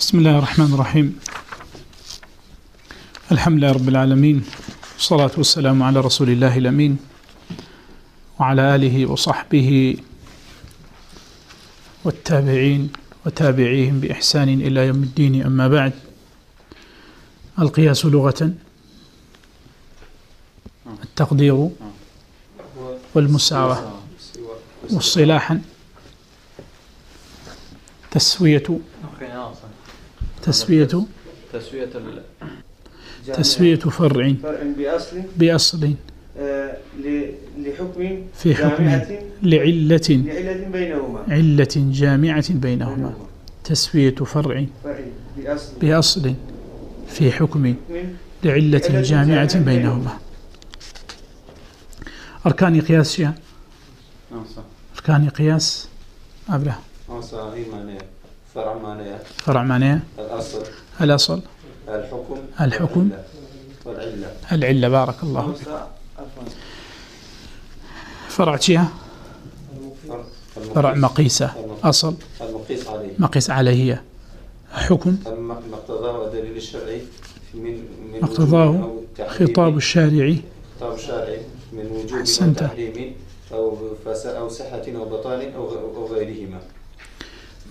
بسم الله الرحمن الرحيم. الحمد لله رب العالمين، والصلاة والسلام على رسول الله الأمين، وعلى آله وصحبه والتابعين وتابعيهم بإحسان إلى يوم الدين. أما بعد، القياس لغة، التقدير والمساواة والصلاحا تسوية تسوية. تسوية تسوية فرع بأصل. بأصل. لحكم في حكم لعلة. لعلة بينهما. علة جامعة بينهما. تسوية فرع فرع بأصل. بأصل. في حكم لعلة جامعة بينهما. أركان قياس صح. أركان قياس. صح. أي معنى فرع معناه الأصل. الأصل. الحكم. الحكم. والعلة. العلة. بارك الله فيك. فرع شيء؟ فرع. مقيسة أصل. المقيس عليه. مقيس عليه حكم. مقتضاه الدليل الشرعي من من مقتضاه. خطاب الشارع خطاب الشرعي من وجوب. تحريم أو أو صحة أو بطال أو غ-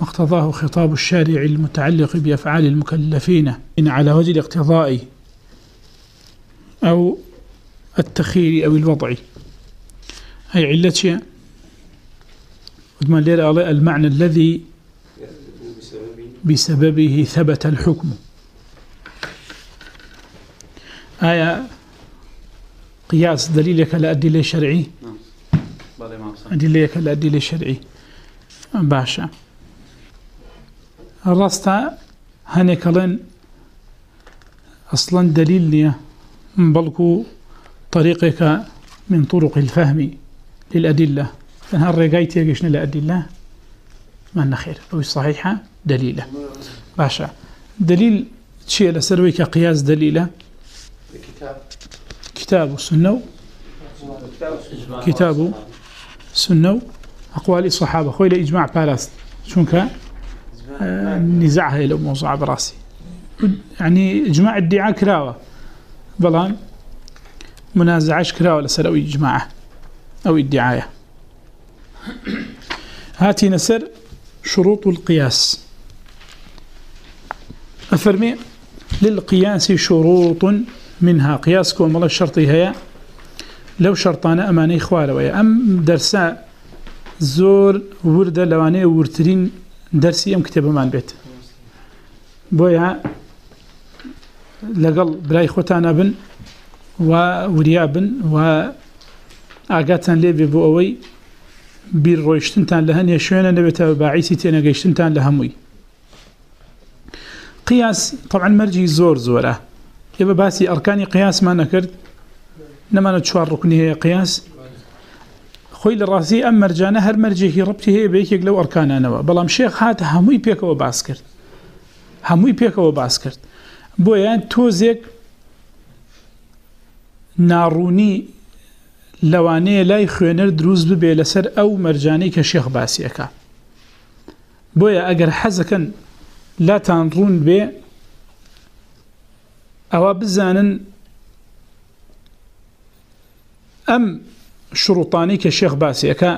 مقتضاه خطاب الشارع المتعلق بأفعال المكلفين إن على وجه الاقتضاء أو التخير أو الوضع. أي علة المعنى الذي بسببه ثبت الحكم. آية قياس دليلك ما بصح أدلة الأدلة الشرعي باشا. الرسطة هنكلن أصلا دليل لي بلكو طريقك من طرق الفهم للأدلة فهل الرقايت يقشن الأدلة ما نخير أو صحيحة دليلة باشا دليل شيء لسرويك قياس دليلة الكتاب كتاب والسنة كتاب سنة أقوال الصحابة خوي لإجماع بالاست شونك آه، نزعها إلى موضوع براسي يعني إجماع ادعاء كراوة. بلان منازعش كراوة لسر أو إجماعه أو ادعاية هاتي نسر شروط القياس. أفرمي للقياس شروط منها. قياس كون والله الشرطي هي لو شرطانا أماني خوالة ويا. أم درسا زور وردة لواني ورترين درسي أم كتابة مان بيت بويا لقل براي خوتانا بن ووريا بن و ئاگاتان لێ بێ بۆ ئەوەی بیر ڕۆیشتنتان لە هەنیە شوێنە نەبێتەوە باعیسی تێنەگەیشتنتان لە هەمووی. قیاس طبعا مەرجی زۆر زۆرە. ێ بە باسی ئەرکانی قیاسمان نەکرد. نەمانە چوار ڕکنی هەیە قیاس. خۆی لە ڕاستی ئەم مەرجانە هەر مەرجێکی ڕپتی هەیە بەیەکێک لەو ئەرکانانەوە. بەڵام شێخ هاتە هەمووی پێکەوە باس کرد. هەمووی پێکەوە باس کرد. بۆیان تۆزێک ناڕوونی لەوانەیە لای خوێنەر دروست ببێ لەسەر ئەو مەرجانەی کە شێخ باسیەکە. بۆیە ئەگەر حەزەکەن لاتان ڕوون بێ، ئەوە بزانن ئەم شروطانی کە شێخ باسیەکە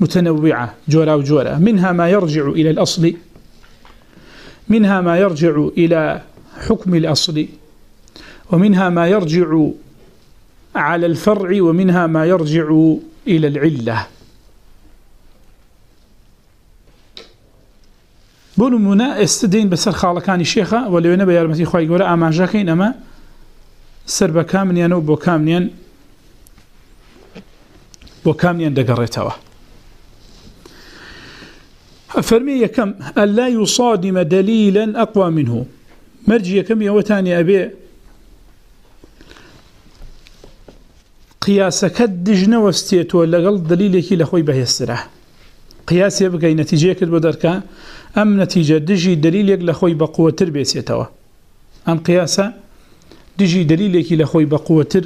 متنوعة جورا وجورا منها ما يرجع إلى الأصل، منها ما يرجع إلى حكم الأصل، ومنها ما يرجع على الفرع، ومنها ما يرجع إلى العلة. بونو منا استدين بسر خالكاني شيخة ولو نبي يرمتي خواهي قولا أما جاكين أما سر بكامنيان و بوكامنيان بوكامنيان دقريتوا فرمي يكم ألا يصادم دليلا أقوى منه. مرجي يكم يوتاني أبي. قياسك الدجن واستيتو لقل دليلك لخوي به السرح قياس يبقى نتيجة كد بدركا أم نتيجة دجي دليلك لخوي بقوة تربيسيتوا أم قياسا دجي دليلك لخوي بقوة تر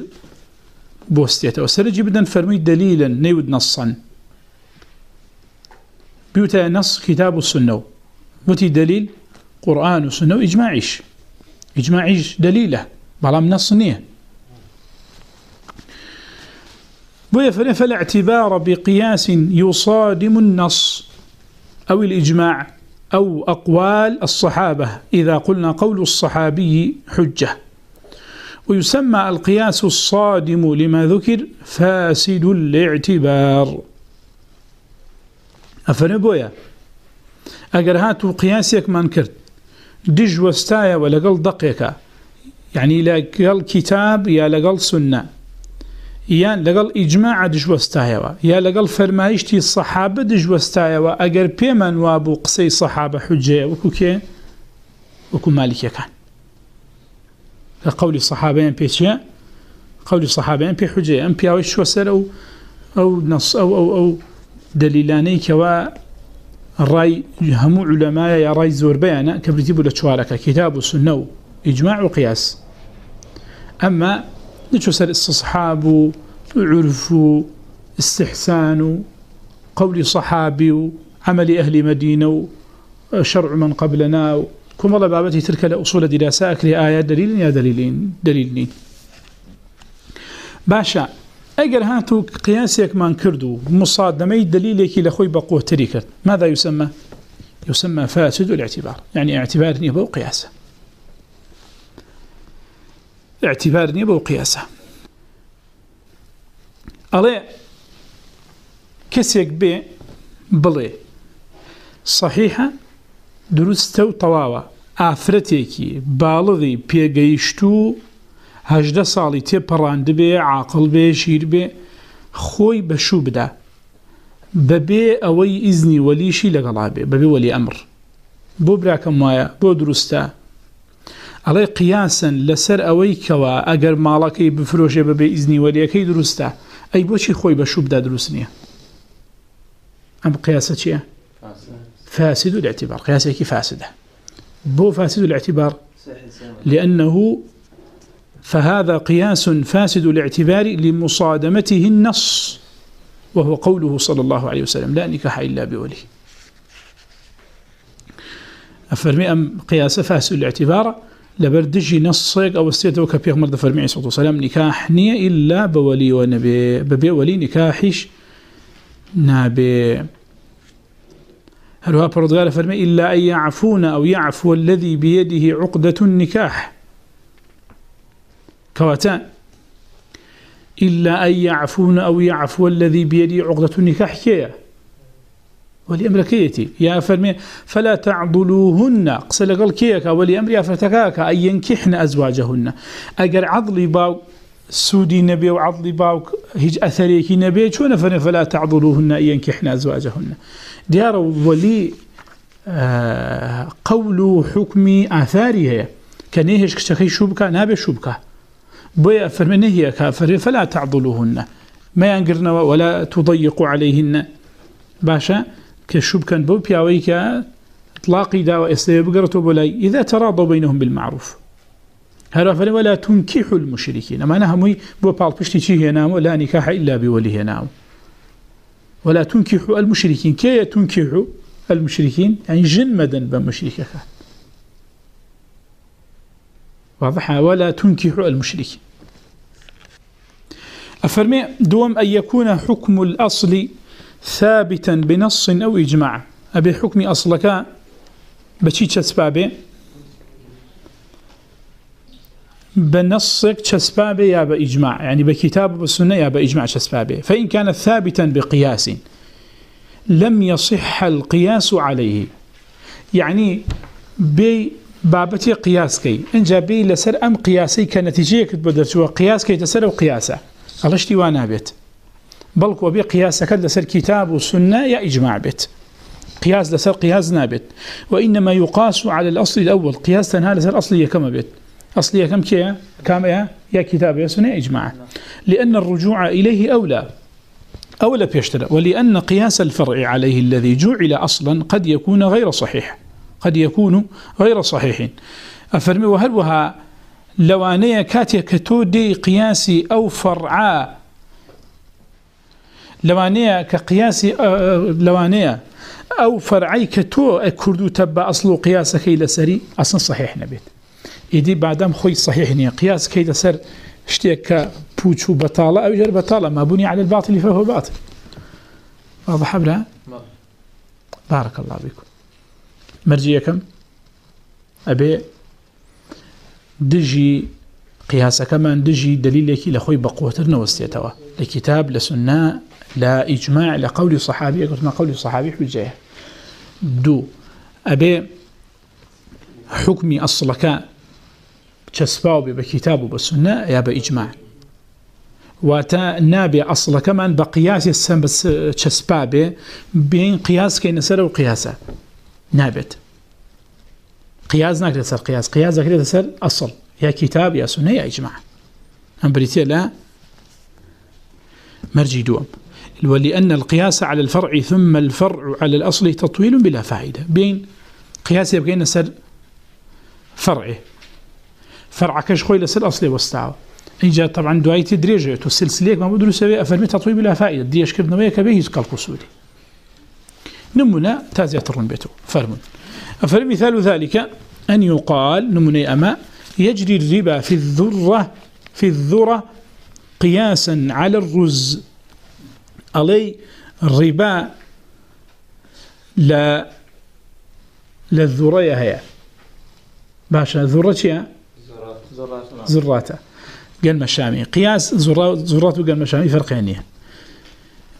بوستيتوا سرجي جی بدن فرمي دليلا نيود نصا. بيوتا نص كتاب السنة وتي دليل قرآن وسنة وإجماعيش إجماعيش دليله بلام نص نيه فلا اعتبار بقياس يصادم النص. أو الإجماع أو أقوال الصحابة. إذا قلنا قول الصحابي حجة. ويسمى القياس الصادم لما ذكر فاسد الاعتبار. أفنبويا أقر هاتو قياسيك من كرت، دج وستايا ولقل دقيقة، يعني لقل كتاب يا لقل سنة یان لەگەڵ ئیجمماع دژوەستایەوە یا لەگەڵ فەرمایشتی سەحابە دژوەستایەوە ئەگەر پێمان وا بوو قسەی سەحابە حجەیە وەکو کێ وەکو مالیکەکان لە قولی سەحابیان پێچە قولی سەحابیان پێ حجێ ئەم پیاوەی شوەسەر و ئەو نەس ئەو ئەو ئەو دلیلانەی کەوا ڕای هەموو علەمایە یا ڕای زۆربیانە کە بریتی بوو لە چوارەکە کتاب و سنە و ئیجمماع و نشو سر استصحاب عرف استحسان قول صحابي وعمل أهل مدينة وشرع من قبلنا كم الله بابتي تلك الأصول دراسة أكري آيات دليل يا دليلين دليلين باشا اگر هاتو قياسك من كردو مصادمي دليلك لخوي بقوة تريكت ماذا يسمى؟ يسمى فاسد الاعتبار يعني اعتبار نيبو قياسه اعتبار نیە بۆ قیاسە ئەڵێ کەسێک بێ بڵێ صحیحە دروستە و تەواوە. ئافرەتێکی باڵغی پێگەیشت و هەژدە ساڵی تێپەڕاند بێ، عاقل بێ، شیر بێ، خۆی بەشوو بدا. بەبێ ئەوەی ئیزنی وەلیشی لەگەڵا بێ، بەبێ وەلی ئەمر. بۆ براکەم وایە، بۆ دروستە. ئەڵێ قیاسن لەسەر ئەوەی کەوە، ئەگەر ماڵەکەی بفرۆژێ بەبێ ئیزنی وەریەکەی دروستە، ئەی بۆچی خۆی بە شوبدا دروست نییە؟ ئەم قیاسە چییە؟ فاسد الاعتبار قياسك فاسدة؟ بو فاسد الاعتبار، لأنه فهذا قياس فاسد الاعتبار لمصادمته النص، وهو قوله صلى الله عليه وسلم، لا نكاح إلا بولي. أفرمي أم قياس فاسد الاعتبار؟ لبردجي نصيق أو استيته كبيغ مرد فرمي صلى الله عليه وسلم نكاح نية إلا بولي ونبي، ببي ولي نكاحش نابي. هل هو فرد فرمي إلا أن يعفون أو يعفو الذي بيده عقدة النكاح. كواتان. إلا أن يعفون أو يعفو الذي بيده عقدة النكاح كيه ولأمركيتي يا فرمي فلا تعضلوهن. قصل قال كيك ولأمر يا فتكاك أن ينكحن أزواجهن. أجر عضلي باو سودي نبي وعضلي باو هج أثريك نبي شون فرمي فلا تعضلوهن أن ينكحن أزواجهن؟ ديار ولي آه قول حكم آثارها كنيهش كشكي شبكة نابي شبكة بويا فرمي نهي كافر فلا تعضلوهن. ما ينقرن ولا تضيقوا عليهن باشا كشوب كان بو بياوي كا اطلاقي داوا استيبقرتو بولاي اذا تراضوا بينهم بالمعروف. هذا فلا ولا تنكحوا المشركين. ما نهمي بو بالبشتي شي هنا ولا نكاح الا بولي هنا ولا تنكحوا المشركين. كي تنكحوا المشركين؟ يعني جنمدا بمشركك واضح ولا تنكحوا المشركين. أفرمي دوم أن يكون حكم الأصل ثابتا بنص أو إجماع. أبي حكم أصلك بشي تسبابي؟ بنصك تسبابي يا بإجماع يعني یعنی بكتاب والسنة يا بإجماع تسبابي فإن كان ثابتا بقياس، لم يصح القياس عليه. یعنی يعني بي بابتي قياس كي إن جابي لسر أم قياسي كنتيجة كتبدر شو كي تسر وقياسة الله اشتوانا بيت بل وبي قياس كد لسر كتاب والسنة يا إجماع بيت قياس لسر قياس نابت وإنما يقاس على الأصل الأول، قياس تنها لسر أصلية كما بيت أصلية كم كيا كام يا يا كتاب يا سنة، إجماع. لأن الرجوع إليه أولى. أولى بيشترى. ولأن قياس الفرع عليه الذي جعل أصلا قد يكون غير صحيح. قد يكون غير صحيح. أفرمي، وهل وها لوانية كاتيا كتودي قياسي أو فرعا؟ لوانية كقياسي لوانية ئەو فەرعی کە تۆ کوردو تە بە ئەسڵ و قیاسەکەی لەسەری ئەسن صحیح نەبێت ئیدی بادەم خۆی صحیح نییە قیاسکەی لەسەر شتێک کە پوچ و بەتاڵە ئەو ژێر بەتاڵە مابوونی على الباطل فهو باطل واضح بلا بارك الله بكم مرجيكم أبي دجي قياسة كمان دجي دليل لكي لخوي بقوتر نوستيتوا لكتاب لسنة لا إجماع لقول صحابي قلت ما قول صحابي حجيه دو أبي حكمي أصلك چسباو بكتاب وبسنة يا بإجماع واتا نابي أصلا كمان بقياس السن بس چسبا بين قياس كي نسر وقياسة نابت قياس ناكد سر قياس قياس ناكد سر أصل يا كتاب يا سنة يا إجماع أم بريتيا لا مرجي دوم ولأن القياس على الفرع ثم الفرع على الأصل تطويل بلا فائدة. بين قياس يبقى نسر فرعه فرع كش خوي لسر أصلي واستعوا إنجا طبعا دعاية دريجة والسلسلة ما بدرس سوي أفرمي تطويل بلا فائدة ديش كبنا ويا كبيه يزقال قصودي نمنا تازية الرنبيتو فرمون. أفرمي مثال ذلك أن يقال نمني أما يجري الربا في الذرة في الذرة قياسا على الرز. علي الربا لا للذرة هي باشا ذرة زراتا قال مشامي. قياس زرات وقال مشامي. فرقين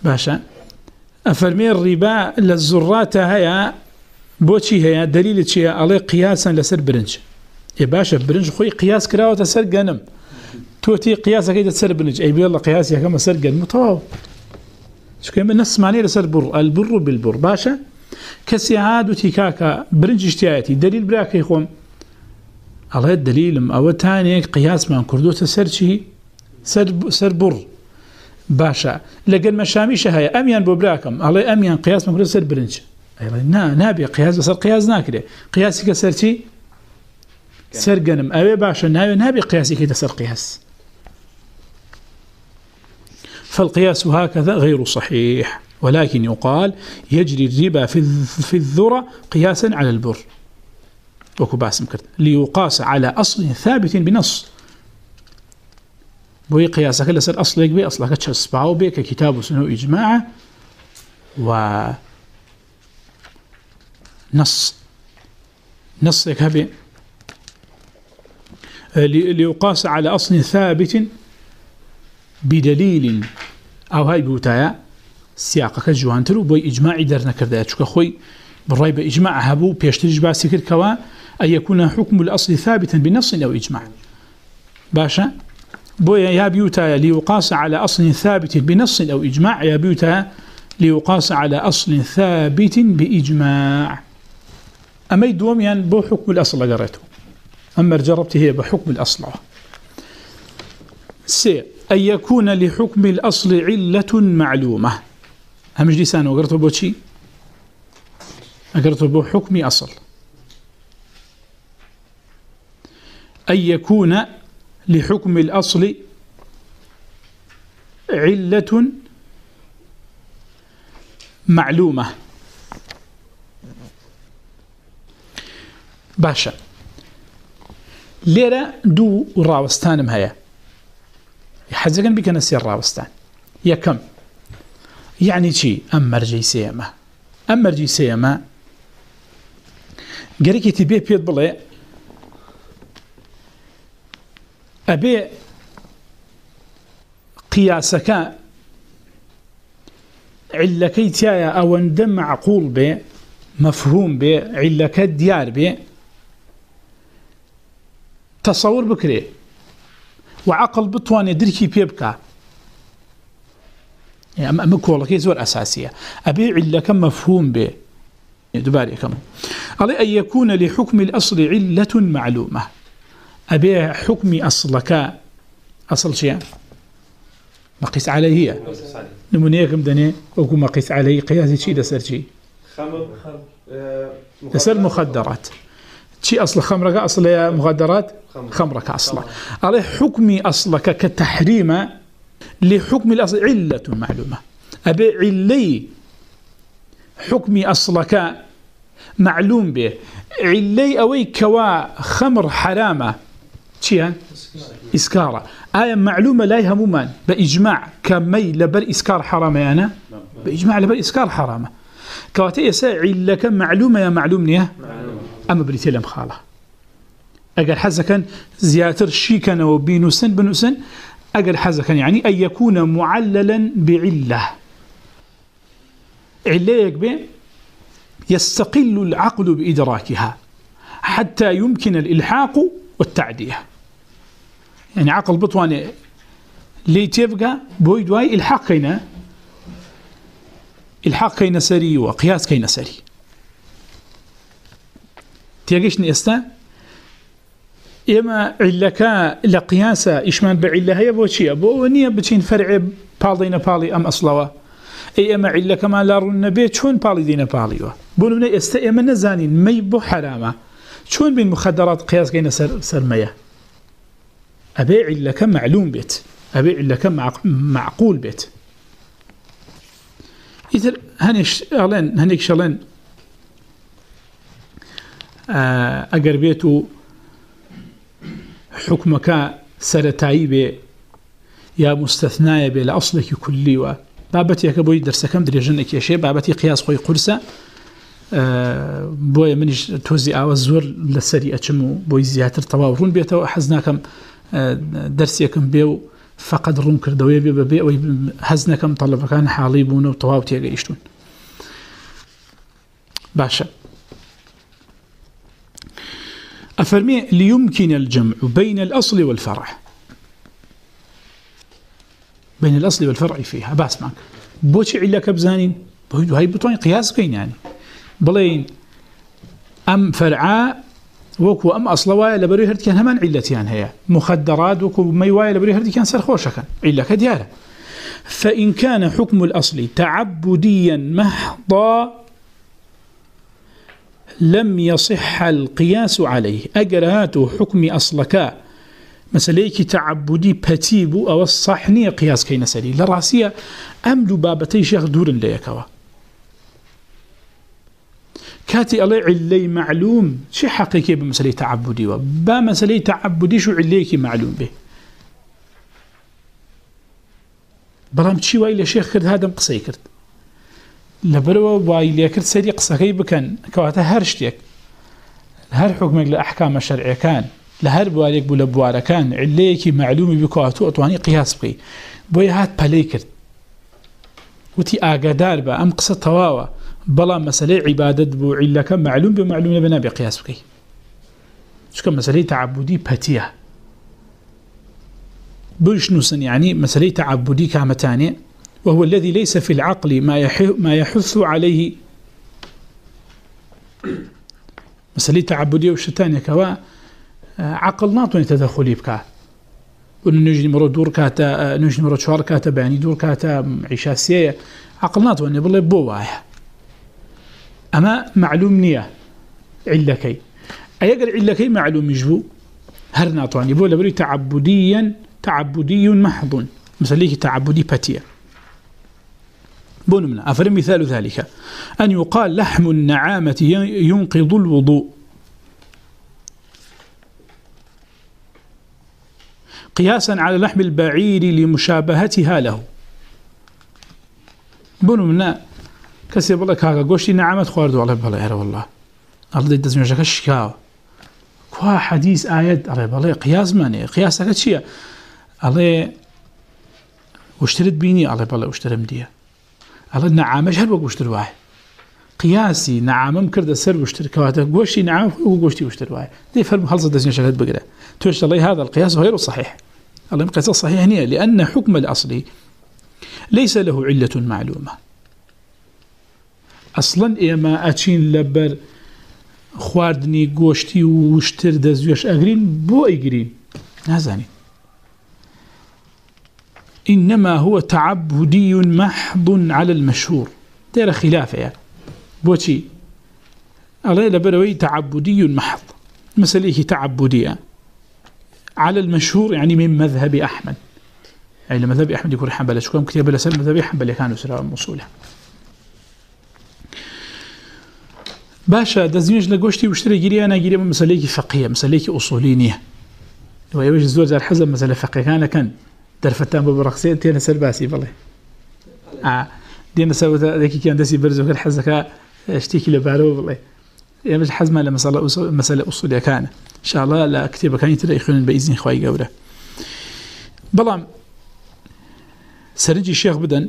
باشا. أفرمي الربا للزرات هيا بوشي هيا. دليل شيء عليه قياسا لسر برنج. يا باشا، برنج خوي قياس كراوة سر قنم. توتي قياسا كيدا سر برنج. أي بيالله قياسي كما سر قنم. مطاو شو كما نص معني لسر بر البر بالبر. باشا. كسي كسيعاد وتيكاكا برنج اشتياتي دليل براكي خوم. الله الدليل او ثاني قياس ما كردو سر شي سر سر بر باشا. لقد مشامي شهايه اميان بوبراكم. الله اميان قياس ما كردو سر برنج نا نابي قياس سر قياس ناكله قياسي كسر شي سر غنم اوي باشا. نابي نابي قياسي كده سر قياس. فالقياس هكذا غير صحيح. ولكن يقال يجري الربا في في الذره قياسا على البر. وكو باسم كرت. ليقاس على أصل ثابت بنص. بوي قياسك لسر أصلك بي أصلك تشسبعو بي، ككتاب سنو إجماع و نص. نص هبي ليقاس على أصل ثابت بدليل. أو هاي بوتايا. سياقك جوانتر بوي إجماعي درنا كردا چوك خوي. بالرأي بإجماع هبو بيشتريج باسي كر كوا. أن يكون حكم الأصل ثابتا بنص أو إجماع. باشا؟ بويا، يا بيوتا ليقاس على أصل ثابت بنص أو إجماع. يا بيوتا ليقاس على أصل ثابت بإجماع. أما يدوم يعني بو حكم الأصل قريته. أما جربت هي بحكم الأصل. سي، أن يكون لحكم الأصل علة معلومة. هم جلسان وقرته بو شي؟ أقرته بو حكم أصل. أن يكون لحكم الأصل علة معلومة. باشا. ليرة دو راوستان مهيا يحزقا بك نسي الراوستان يا كم يعني شي أم مرجي سيما أم مرجي سيما قريكي تبيه بيض بلي أبي قياسك علكي تيايا أو اندم معقول به مفهوم به علك ديار به تصور بكري وعقل بطوان يدركي بيبكا يعني أما كوالك يزور أساسية أبي علك مفهوم به دباري كم علي أن يكون لحكم الأصل علة معلومة أبي حكم أصلك. أصل شيء. مقيس عليه هي. نمونيكم دني وكو مقيس عليه قياسي شيء دسر شيء. دسر مخدرات. شيء أصل خمرك، أصل مخدرات؟ خمرك أصلا عليه حكم أصلك كتحريم. لحكم الأصل علة معلومة. أبي علي. حكمي أصلك معلوم به. علي أوي كوا خمر حرامة. چیە ئیسکارە ئایا معلومە لای هەمومان بە ئیجماع کەمەی لەبەر ئیسکار حرامەیانە بە ئیجماع لەبەر ئیسکار حرامە کەواتە ئێستا عیلەکە معلومە یا معلوم نییە ئەمە بریتێ لەم خاڵە ئەگەر حەزەکەن زیاتر شیکەنەوە بینوسن بنووسن ئەگەر حەزەکەن یعنی ئە یەکوونە معللا بعلة علەیەک بێ يستقل العقل بإدراكها حتى يمكن الإلحاق والتعدية. يعني عقل بطواني لي تبقى بوي دواي الحاق كينا الحاق كينا سري وقياس كينا سري. تيجيشني استا اما علكا لقياسا اشمان بعله هي بو شيء بو نيه بتشين فرع بالدينا بالي ام اصلوا اي اما علكا ما لا رن بيت شلون بالي دينا بالي بو من استا اما نزانين مي بو حرامه شلون بين مخدرات قياس كينا سر سرميه أبيع لك معلوم بيت أبيع لك معقول بيت إذا هنيش أغلين هنيك شغلين أقر بيتو حكمك سرتاي بي يا مستثناء بي لأصلك كلي بابتي كبوي درسكم دريجنك يا شيء بابتي قياس خوي قرصة بۆیە منیش تۆزی ئاوە زۆر لەسەری ئەچم و بۆی زیاتر تەواو ڕوون بێتەوە. حەز ناکەم دەرسێکم بێ و فقط ڕوون کردەوەی بێ بەبێ ئەوەی حەز نەکەم تەڵەبەکان حاڵی بوون و تەواو تێگەیشتون باشە. أفرمي ليمكن الجمع بين الأصل والفرع. بين الأصل والفرع فيها باس معك بوشي علك بزانين بويدو هاي بطوين قياس بين يعني بلين أم فرعا وكو أم أصلوا لبري هرد كان همان علتيان هي مخدرات وكو ميواي لبري هرد كان سرخوشا كان علة كديارة. فإن كان حكم الأصل تعبديا محضا لم يصح القياس عليه. أجرات حكم أصلك مسألة تعبدي بتيب أو الصحني قياس كي نسألي لراسية أم لبابتي شيخ دور ليكوا. كاتي الله علي معلوم. شي حقيقي بمسألة تعبدي؟ وبا مسألة تعبدي شو عليك معلوم به؟ بلام تشي واي لشيخ كرد، هذا مقصي كرد. لبروا واي ليكرد سيدي قصكي بكن، كواتا هرشتك هر حكمك لأحكام الشرعية كان. لهر بواليك بولا بوارا كان. عليك معلومي بكواتو أطواني قياس بي بوي هات بلي كرد. وتي آقادار با، أم قصة تواوا بلا مسألة عبادة بو علك معلوم بمعلوم لبنا بقياس بكي شكا مسألة تعبدي باتية بوش نوسن یعنی يعني مسألة تعبدي كامتاني وهو الذي ليس في العقل ما, ما يحث عليه. مسألة تعبدي وشتاني كوا عقل ناطوني تدخلي بكا ونجي مرو دور كاتا نجي مرو شوار كاتا باني دور كاتا عشاسية عقل ناطوني بالله بوايا أما معلوم نية. علكي. أيقر علكي معلوم يجبو؟ هرنا طواني. بولا بري تعبديا تعبدي محض. مثل ليك تعبدي باتية بون منا أفر مثال ذلك. أن يقال لحم النعامة ينقض الوضوء. قياسا على لحم البعير لمشابهتها له. بون منا کسی بلا کاغا گوشتی نعمت خورد والله بلا اره والله. شکاو کوا حدیث آیت، الله بلا، قیاس منی. قیاس اکا چیه؟ الله وشترت بینی، الله بلا وشترم دیه. الله نعامش هر با وشتر واه قیاسی نعامم کرد سر وشتر کواتا گوشتی نعام و گوشتی وشتر واه دی فرم خلص دزمین جاکا بگره توش الله هذا القياس غير صحيح الله قياس صحيح هنا لأن حكم الأصلي ليس له علة معلومة. اصلا ايما اچين لبر خواردني گوشتي وشتر دزيوش اغرين بو ايگرين نازاني انما هو تعبدي محض على المشهور دير خلافه يعني بوشي الله لبروي تعبدي محض مسألة تعبدية على المشهور يعني من مذهب أحمد يعني مذهب أحمد يكون حنبلة شكرا كتاب لسل مذهب أحمد كانوا سراء مصولة باشا دەزیێش لە گۆشتی وشترە گیریان ناگیری بە مەسلەیەکی فەقیە مەسلەیەکی ئوسولی نییە. وەوەش زۆر جار حەزە مەسلە فەقیەکانەکەن دەرفەتان بە بڕخسێت تێنە سەر باسی بڵێ. دێنە سەرێکیان دەستی بەرزەکە حەزەکە شتێکی لەبارەوە بڵێ. ئێمەش حەزمان لە مەسەڵە مەسلە ئوسولیەکانە شاڵە لە کتێبەکانی ترە خوێن بە ئیزین خی گەورە. بەڵام سەرنجی شێخ بدەن.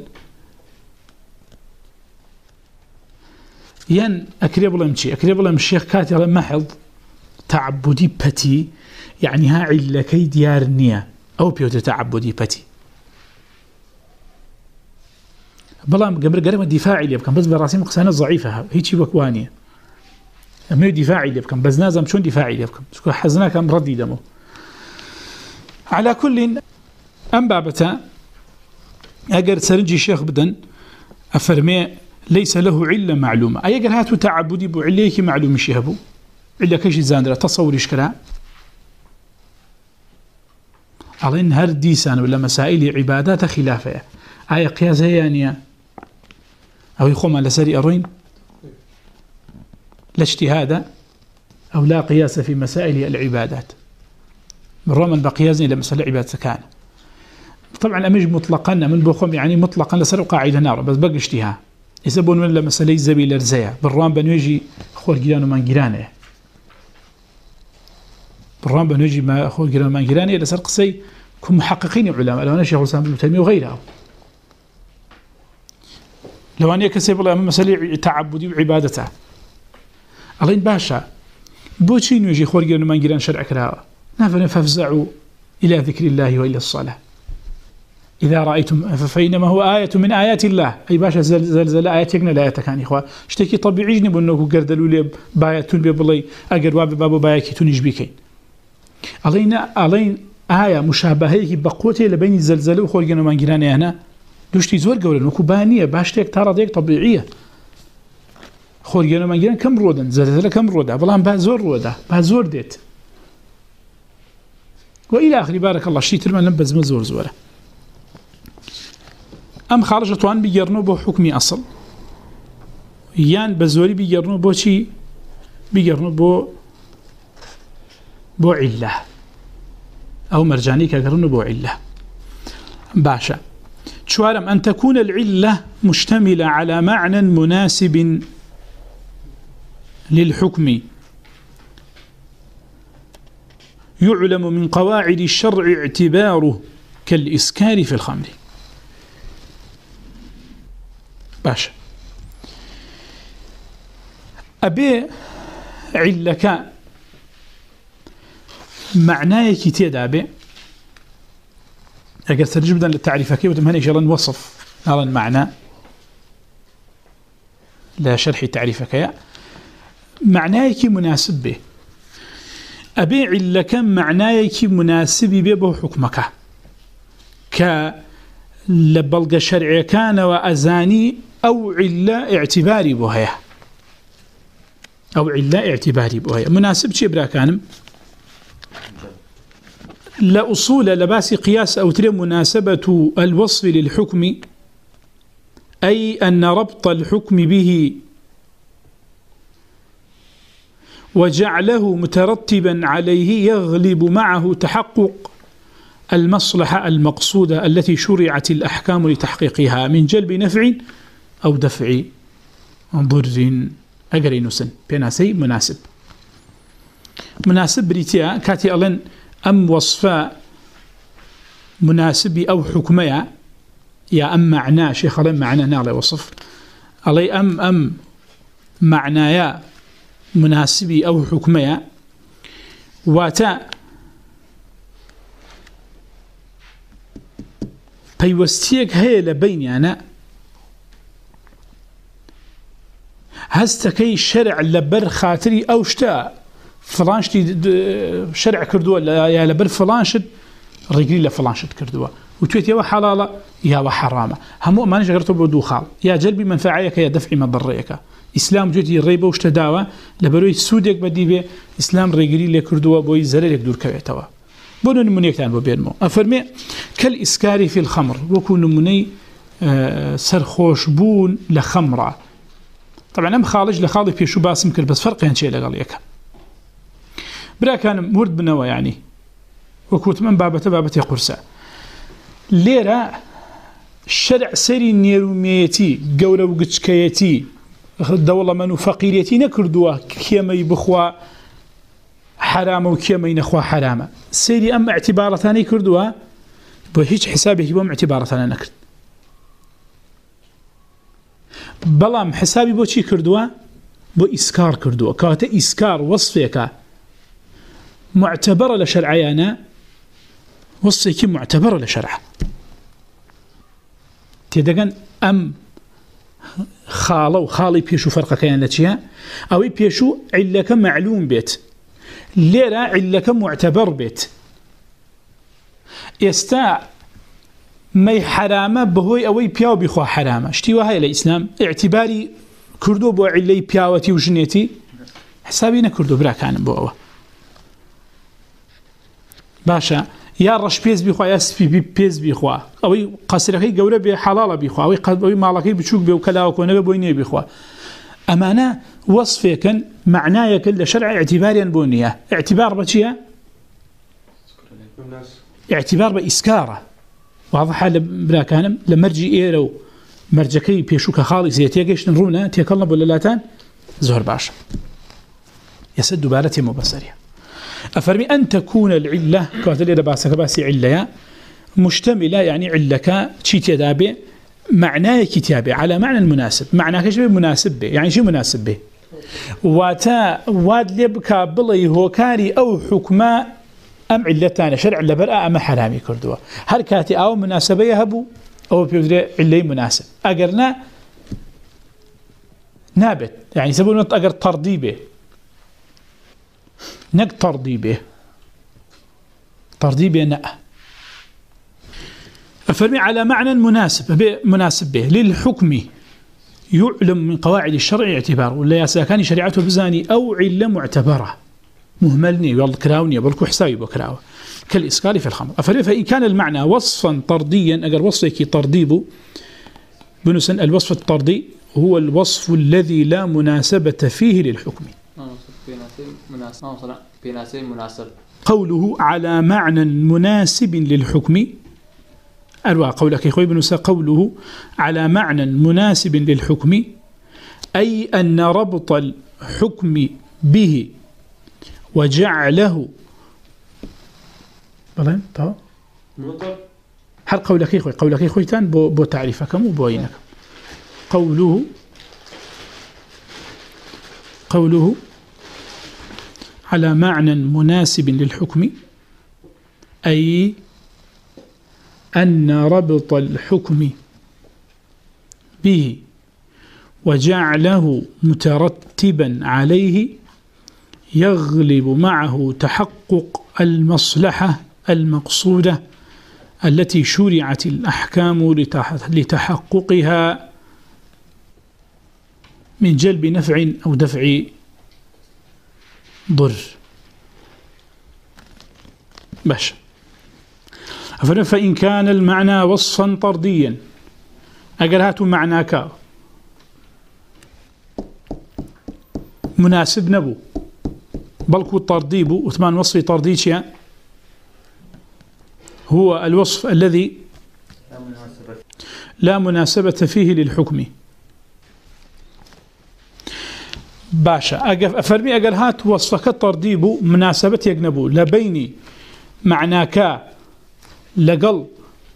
یان ئەکرێ بڵم چی ئەکرێ بڵم شێخ کاتی لە مەحڵ تعبودی پەتی یعنی ها عیلەکەی دیار نییە ئەو پێوتە تعبودی پەتی بەڵام گەمر گەرمە دیفاعی لێ بکەم بەس بەڕاستی قسانە ضعیفە هیچی وەکوانیە ئەمێ دیفاعی لێ بکەم بەس نازم چۆن دیفاعی لێ بکەم چکە حەزناکەم ڕەدی دەمەوە على كل أم بابتا. أجر سرنجي شيخ بدن. أفرمي ليس له علة معلومة. أي أجر هاتو تعبدي بو عليك معلوم شيهبو؟ علة كيش زاندرة تصور إشكرا أظن هر ديسان ولا مسائل عبادات خلافة. أي قياس هي أو يخوم على سري أروين؟ لا اجتهاد أو لا قياس في مسائل العبادات. من رمى بقياس إلى مسألة عبادة كان طبعا أمج مطلقا من بخوم يعني مطلقا لسر قاعدة نار، بس بقى اجتهاد. يسبون من مسألة زبي لرزية بالرام بنوجي خور جيران ومن جيرانه بالرام بنوجي ما خور جيران ومن جيرانه لسر قصي كم محققين علماء لو أنا شيخ الإسلام ابن تيمية وغيره لو أن يكسب الله من مسألة تعبدي وعبادته الله باشا بوشي نوجي خور جيران ومن جيران شرع كراوة نفن إلى ذكر الله وإلى الصلاة. إذا رأيتم فإنما هو آية من آيات الله. أي باشا زلزل آياتنا لا يتكاني إخوة. اشتكي طبيعي جنب أنه قردلوا لي بايتون بيبلي، أقر واب بابو بايكي تنجبيكين علينا علين آية مشابهة بقوتي لبين الزلزل وخوة من جيراني هنا؟ دوشتي زور قولا نوكو بانية، باشتك تارا ديك طبيعية. خوة من جيران كم رودا زلزل كم رودا بلان با زور رودا با زور ديت. وإلى آخر، بارك الله، شتي ترمان لنبز مزور زوره. ام خارج توان بيجرنو بو حكمي اصل يان بزوري بيجرنو بو شي بيجرنو بو بو عله او مرجاني كغرنو بو عله باشا شوارم ان تكون العله مشتمله على معنى مناسب للحكم يعلم من قواعد الشرع اعتباره كالإسكار في الخمر. باشا. أبي علك معناه كتير أبي أقول ترجم بدن للتعريف كيف وتمهني شلون وصف هذا المعنى لا شرح تعريفك يا معناه مناسب به أبي علك معناه مناسب به حكمك ك لبلغ شرع كان وأزاني أو علة اعتباري بوهي أو علة اعتباري بوهي مناسب شيء برا كانم؟ لا أصول لباس قياس أو تري مناسبة الوصف للحكم، أي أن ربط الحكم به وجعله مترتبا عليه يغلب معه تحقق المصلحة المقصودة التي شرعت الأحكام لتحقيقها. من جلب نفع أو دفع ضر أقري نسن بناسي مناسب. مناسب بريتيا كاتي ألن أم وصفاء مناسب أو حكمية يا أم معنى شيخ ألن معنى نالي وصف. علي أم أم معنايا مناسبي أو حكمية واتا پەیوەستیەک هەیە لە بینیانە هەستەکەی شەرع لە بەر خاتری ئەو شتە فلانشتی شەرع کردووە یا لە بەر فلانشت ڕێگری لە فلانشت کردووە. و توێتەوە حەڵاڵە یاوە حەڕامە هەموو ئەمانش گەرتەوە بۆ دوو خاڵ. یا جەربی منفعەکە یا دەفعی مەبڕێەکە ئیسلام جوێتی ڕێ بە شتە داوە، لە بەرۆی سوودێک بەدی بێ، ئیسلام ڕێگری لێ کردووە بۆی زەرێک دوورکەوێتەوە بۆ نمونێکتان بۆ بێنمەوە ئەفەرمێ، کەل ئیسکاری فی الخەمر، وەکو نمونەی سەرخۆش بوون لە خەمڕە طبعا ام خالج لخالي بيشو باسم كل، بس فرق يعني شيء لقال يك برا كان ورد بنوا يعني. وكوت من بابته بابته قرصه ليرا الشرع سري نيروميتي قورا وقتشكيتي. دولة منو فقيريتي نكردوا كيما يبخوا حرام وكيما ينخوا حرام سيري أما اعتبارتاني كردوا بهيج حسابه يبوم اعتبارتانا نكرد. بلام حسابي بو چی کردوا بو اسكار کردوا كاتا اسكار وصفيكا معتبر لشرعيانا وصفيكي معتبر لشرع تدقن ام خاله خالي بيشو فرق كيان لتشيا او بيشو علك معلوم بيت ليرا علك معتبر بيت يستا مي حرامه بهوي اوي بياو بيخوا حرامه شتي وهي الاسلام اعتباري كردو بو علي بياوتي وجنيتي حسابي نكردو برا كان بو باشا یا رش پیز بخوا یا سپی بی پیز بخوا اوی قصرخی گوره به حلال بخوا اوی اوی مالکی بچوک به کلا و کنه بو نه بخوا امانه وصف کن معناه کل شرع اعتباريا بونيه اعتبار بچیا اعتبار باسكاره واضح هذا بلا لمرجي ايرو مرجكي بيشوك خالي زيتي قيش نرونا تيكلنا بولاتان زهر باشا يسد بالتي مبصريه أفرمي أن تكون العلة كواتل إذا باسك باسي علة مشتملة يعني علك شي تدابي معناه كتابي على معنى المناسب معناه كشبه مناسب به يعني شي مناسب به واتا واد لبكا بلي هوكاري أو حكما أم علتان شرع لبرأ أم حرامي كردوا. هل كاتي أو مناسبة يهبو، أو بيودري علي مناسب. أقرنا نابت. يعني سبون أقر ترضي به نك ترضي به ترضي به نأ أفرمي على معنى مناسب مناسب به. للحكم يعلم من قواعد الشرع اعتبار ولا يساكاني شريعته بزاني، أو علة معتبرة مهملني والله كراوني بلكو حسابي بكراوة كالإسكال في الخمر. أفرمي كان المعنى وصفا طرديا أقر وصفك ترضيب بنسن الوصف الطردي هو الوصف الذي لا مناسبة فيه للحكم. قوله على معنى مناسب للحكم. أروى قولك إخوة بن سا قوله على معنى مناسب للحكم، أي أن ربط الحكم به وجعله. بلين طبعا هل قولك إخوة قولك إخوة تان بو, بو تعريفكم وبوينك قوله قوله على معنى مناسب للحكم أي أن ربط الحكم به وجعله مترتبا عليه يغلب معه تحقق المصلحة المقصودة التي شرعت الأحكام لتحققها من جلب نفع أو دفع ضر. باش. فإن كان المعنى وصفا طرديا أقل هاتوا معناك. مناسب نبو. بلكو الطرديب وثمان وصفي طرديشيا هو الوصف الذي لا مناسبة فيه للحكم باشا أفرمي أقل هات ہاں وصفك الترديب مناسبة يقنبو لبيني معناك لقل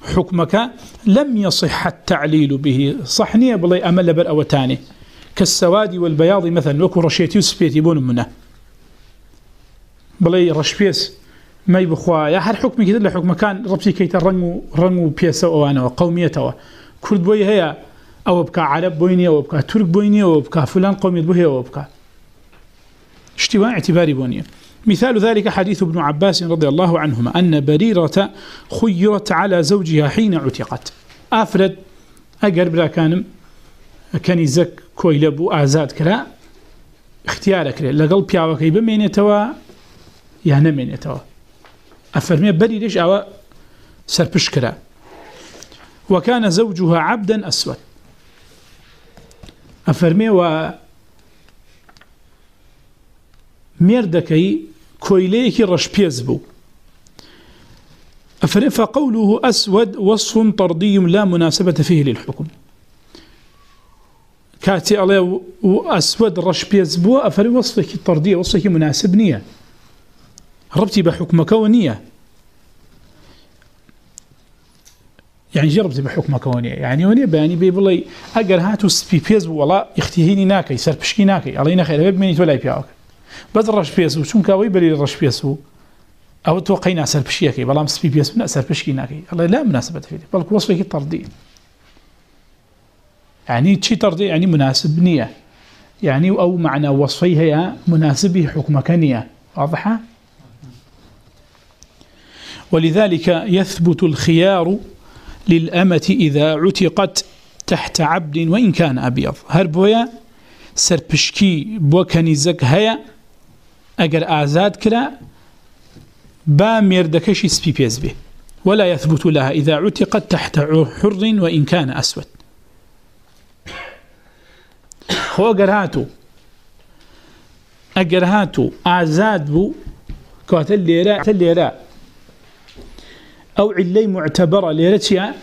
حكمك لم يصح التعليل به. صحني بلي أمل بر أو تاني كالسواد والبياض مثلا وكو رشيتي وسبيت يبون منه بلي رشبيس ما يبخوا يا هر حكمي كده لحكم كان ربسي كي ترنمو رنمو بيسا وانا وقومية كرد بوي هيا او بكا عرب بويني او بكا ترك بويني او بكا فلان قومي بوهي او بكا. اشتواء اعتباري بويني مثال ذلك حديث ابن عباس رضي الله عنهما. أن بريرة خيرت على زوجها حين عتقت. أفرد أقرب لا كان كان يزك كويلبو آزاد كلا اختيارك لي لقل بيعوكي بمين يتوى يعني من يتوى أفرمي بري ليش أو سربش كلا وكان زوجها عبدا أسود و مێردەکەی کۆیلەیەکی ڕەشپێز بوو. أفرق فقوله أسود وصف طردي لا مناسبة فيه للحكم كاتي عليه أسود رشبيز بو أفرق وصفك طردية وصفك مناسب نية ربتي بحكمك ونية. يعني جربتي بحكمك ونية. يعني ونية بياني بيبلي أقر هاتو سبيبيز والله اختيهيني ناكي، سربشكي ناكي. علينا خير بميني تولاي بياوك. بس رش رشبيز وشون كاوي بلي رشبيز هو او توقعنا سر بشيكي بلا سبي بي اس من سر بشكيناكي الله لا مناسبه فيه بل وصفه طردي. يعني شي طردي يعني مناسب نيه يعني او معنى وصفه هي مناسبه حكم كنيه واضحه ولذلك يثبت الخيار للأمة إذا عتقت تحت عبد وإن كان أبيض. هربويا سربشكي بوكنيزك هيا أجر آزاد كلا با ميردكشي سبي بيز به ولا يثبت لها إذا عتقت تحت حر وإن كان أسود. هو قرهاتو أقرهاتو أعزاد بو كواتل ليرا ليرا أو علي معتبرة ليرتيا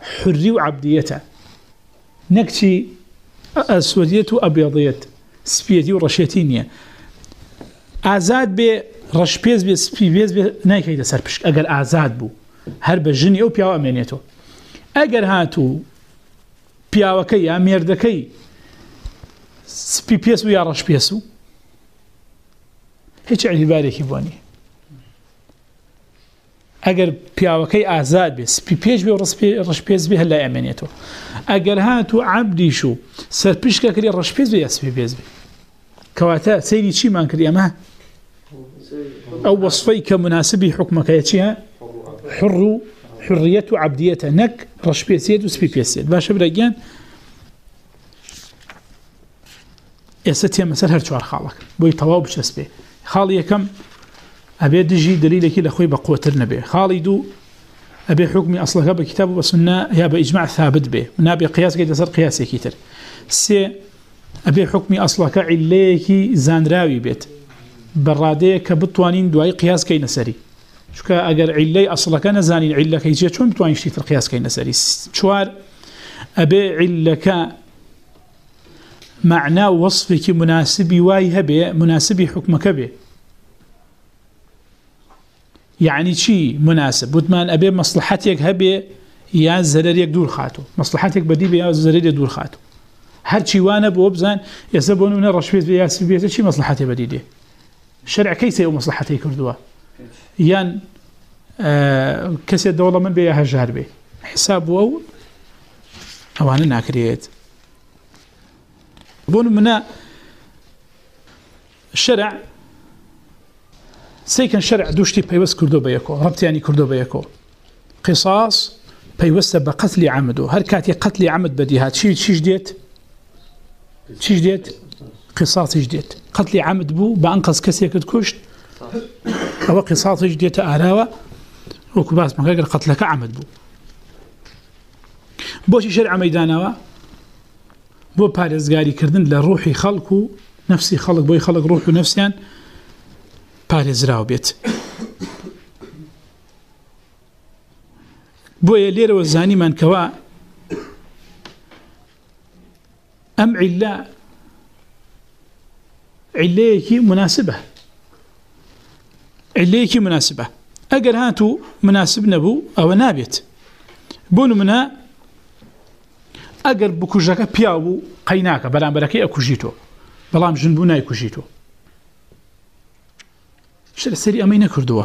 حري وعبديته. نكتي أسودية أبيضية سبيتي ورشيتينية. أعزاد بي رشپیز بی سپیز بی نایکی ده سر پشک اگر آزاد بو. هر به جنی او پیاو امینیتو اگر هاتو پیاوکی یا میردکی سپی پیسو یا رش پیسو هیچ اعتباری کی بانی اگر پیاوکی آزاد بی سپی پیش بی و رش پیس بی هلا امینیتو اگر هاتو عبدی شو سر پشک کری رش پیس بی یا سپی پیس بی کواتا سیری چی من کری اما أو وصفيك مناسبي حكمك يتيها حر حرية عبدية نك رش بيسيد وسبي بيسيد باشا برقيان يستيا مسأل هرچوار خالك بوي طواب شسبه خالي يكم أبي دجي دليلك لأخوي بقوة النبي. خالي دو، أبي حكمي أصلك بكتاب وسنة، يا بإجماع ثابت به ونابي قياس قيد أسر قياسي كتر سي، أبي حكمي أصلك عليك زانراوي بيت. برادەیە کە بتوانین دوای قیاسکەی نەسەری چکە ئەگەر عیلەی ئەسڵەکە نەزانین عیلەکەی چێ چۆن بتوانین شتی تر قیاسکەی نەسەری چوار ئەبێ عیلەکە معنا وصفێکی مناسبی وای هەبێ مناسبی حکمەکە بێ يعني چی مناسب؟ بوتمان ابي مصلحتك هبه يا زرريك دور خاتو. مصلحتك بدي بيا زرريك دور خاتو. هر چی وانا بو بزان يسبون رشويت بيا سبيت چی مصلحتي بدي دي شرع كيف يوم مصلحتي كردوا يان آه كسي الدولة من بيها جهر بي حساب وو أوانا ناكريت بون منا الشرع سيكن شرع دوشتي بيوس كردو بيكو ربط يعني كردو بيكو قصاص بيوس بقتل عمدو هل كاتي قتل عمد بديهات شي شي جديت شي جديت قصاص جديت قتل عمد بو بانقص كسي كد كشت او قصاص جديت اراوا وكباس ما قال قتلك عمد بو بوشي شرع ميدانوا بو بارزغاري كردن لروحي خلقو نفسي خلق بو خلق روحو نفسيان يعني بارزراو بيت بو يلير وزاني من كوا ام علا عليك مناسبة عليك مناسبة أجر هاتو مناسب نبو أو نابت بونو منا أجر بكوجك بياو قيناك بلان بلكي أكوجيتو بلان جنبونا يكوجيتو شر سري أمين كردوا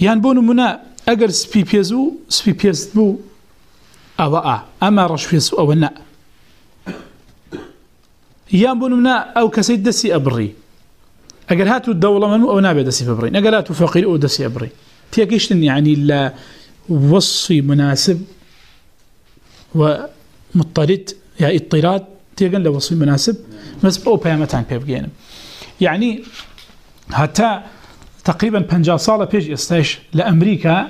يان بونو منا أجر سبي بيزو سبي بيزو أو أ أما رش بيزو أو نا يان بون منا او كسيد دسي ابري اگر هاتو الدولة من او نابي دسي ببري اگر هاتو فقير او دسي ابري تيكيشتن يعني لا وصي مناسب ومضطرد يا اضطراد تيكن لا وصي مناسب بس او بيامتان بيبقين يعني حتى تقريبا بنجا صالة بيج استيش لأمريكا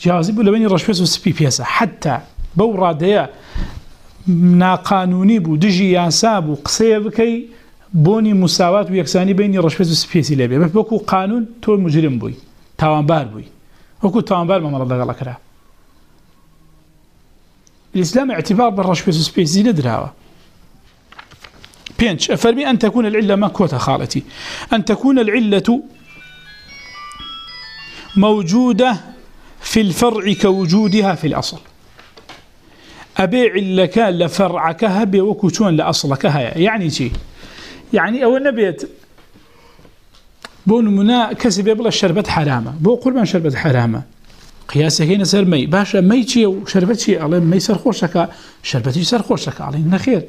جازب ولا بين الرشفيس والسبي بيسا حتى بورا ديا ناقانونی بو دژی یاسا بو قسەیە بکەی، بۆنی مساوات و یەکسانی بینی ڕشپێت و سپێسی لێبێ بە وەکو قانون تۆ مجرم بووی، تاوانبار بووی. وەکو تاوانبار مەمەڵە لەگەڵەکرا الإسلام اعتبار بالرشوة سبيسي ندراوا بينش أفرمي أن تكون العلة ما كوتا خالتي أن تكون العلة موجودة في الفرع كوجودها في الأصل أبيع لك لفرعك هبي وكتون لأصلك هيا يعني شيء يعني أول نبيت بون منا كسب يبلا الشربة حرامة بو قربان شربة حرامة قياسه هنا سر مي باشا مي شيء وشربت شيء على مي سر خوشك شربتي سر خوشك على نخير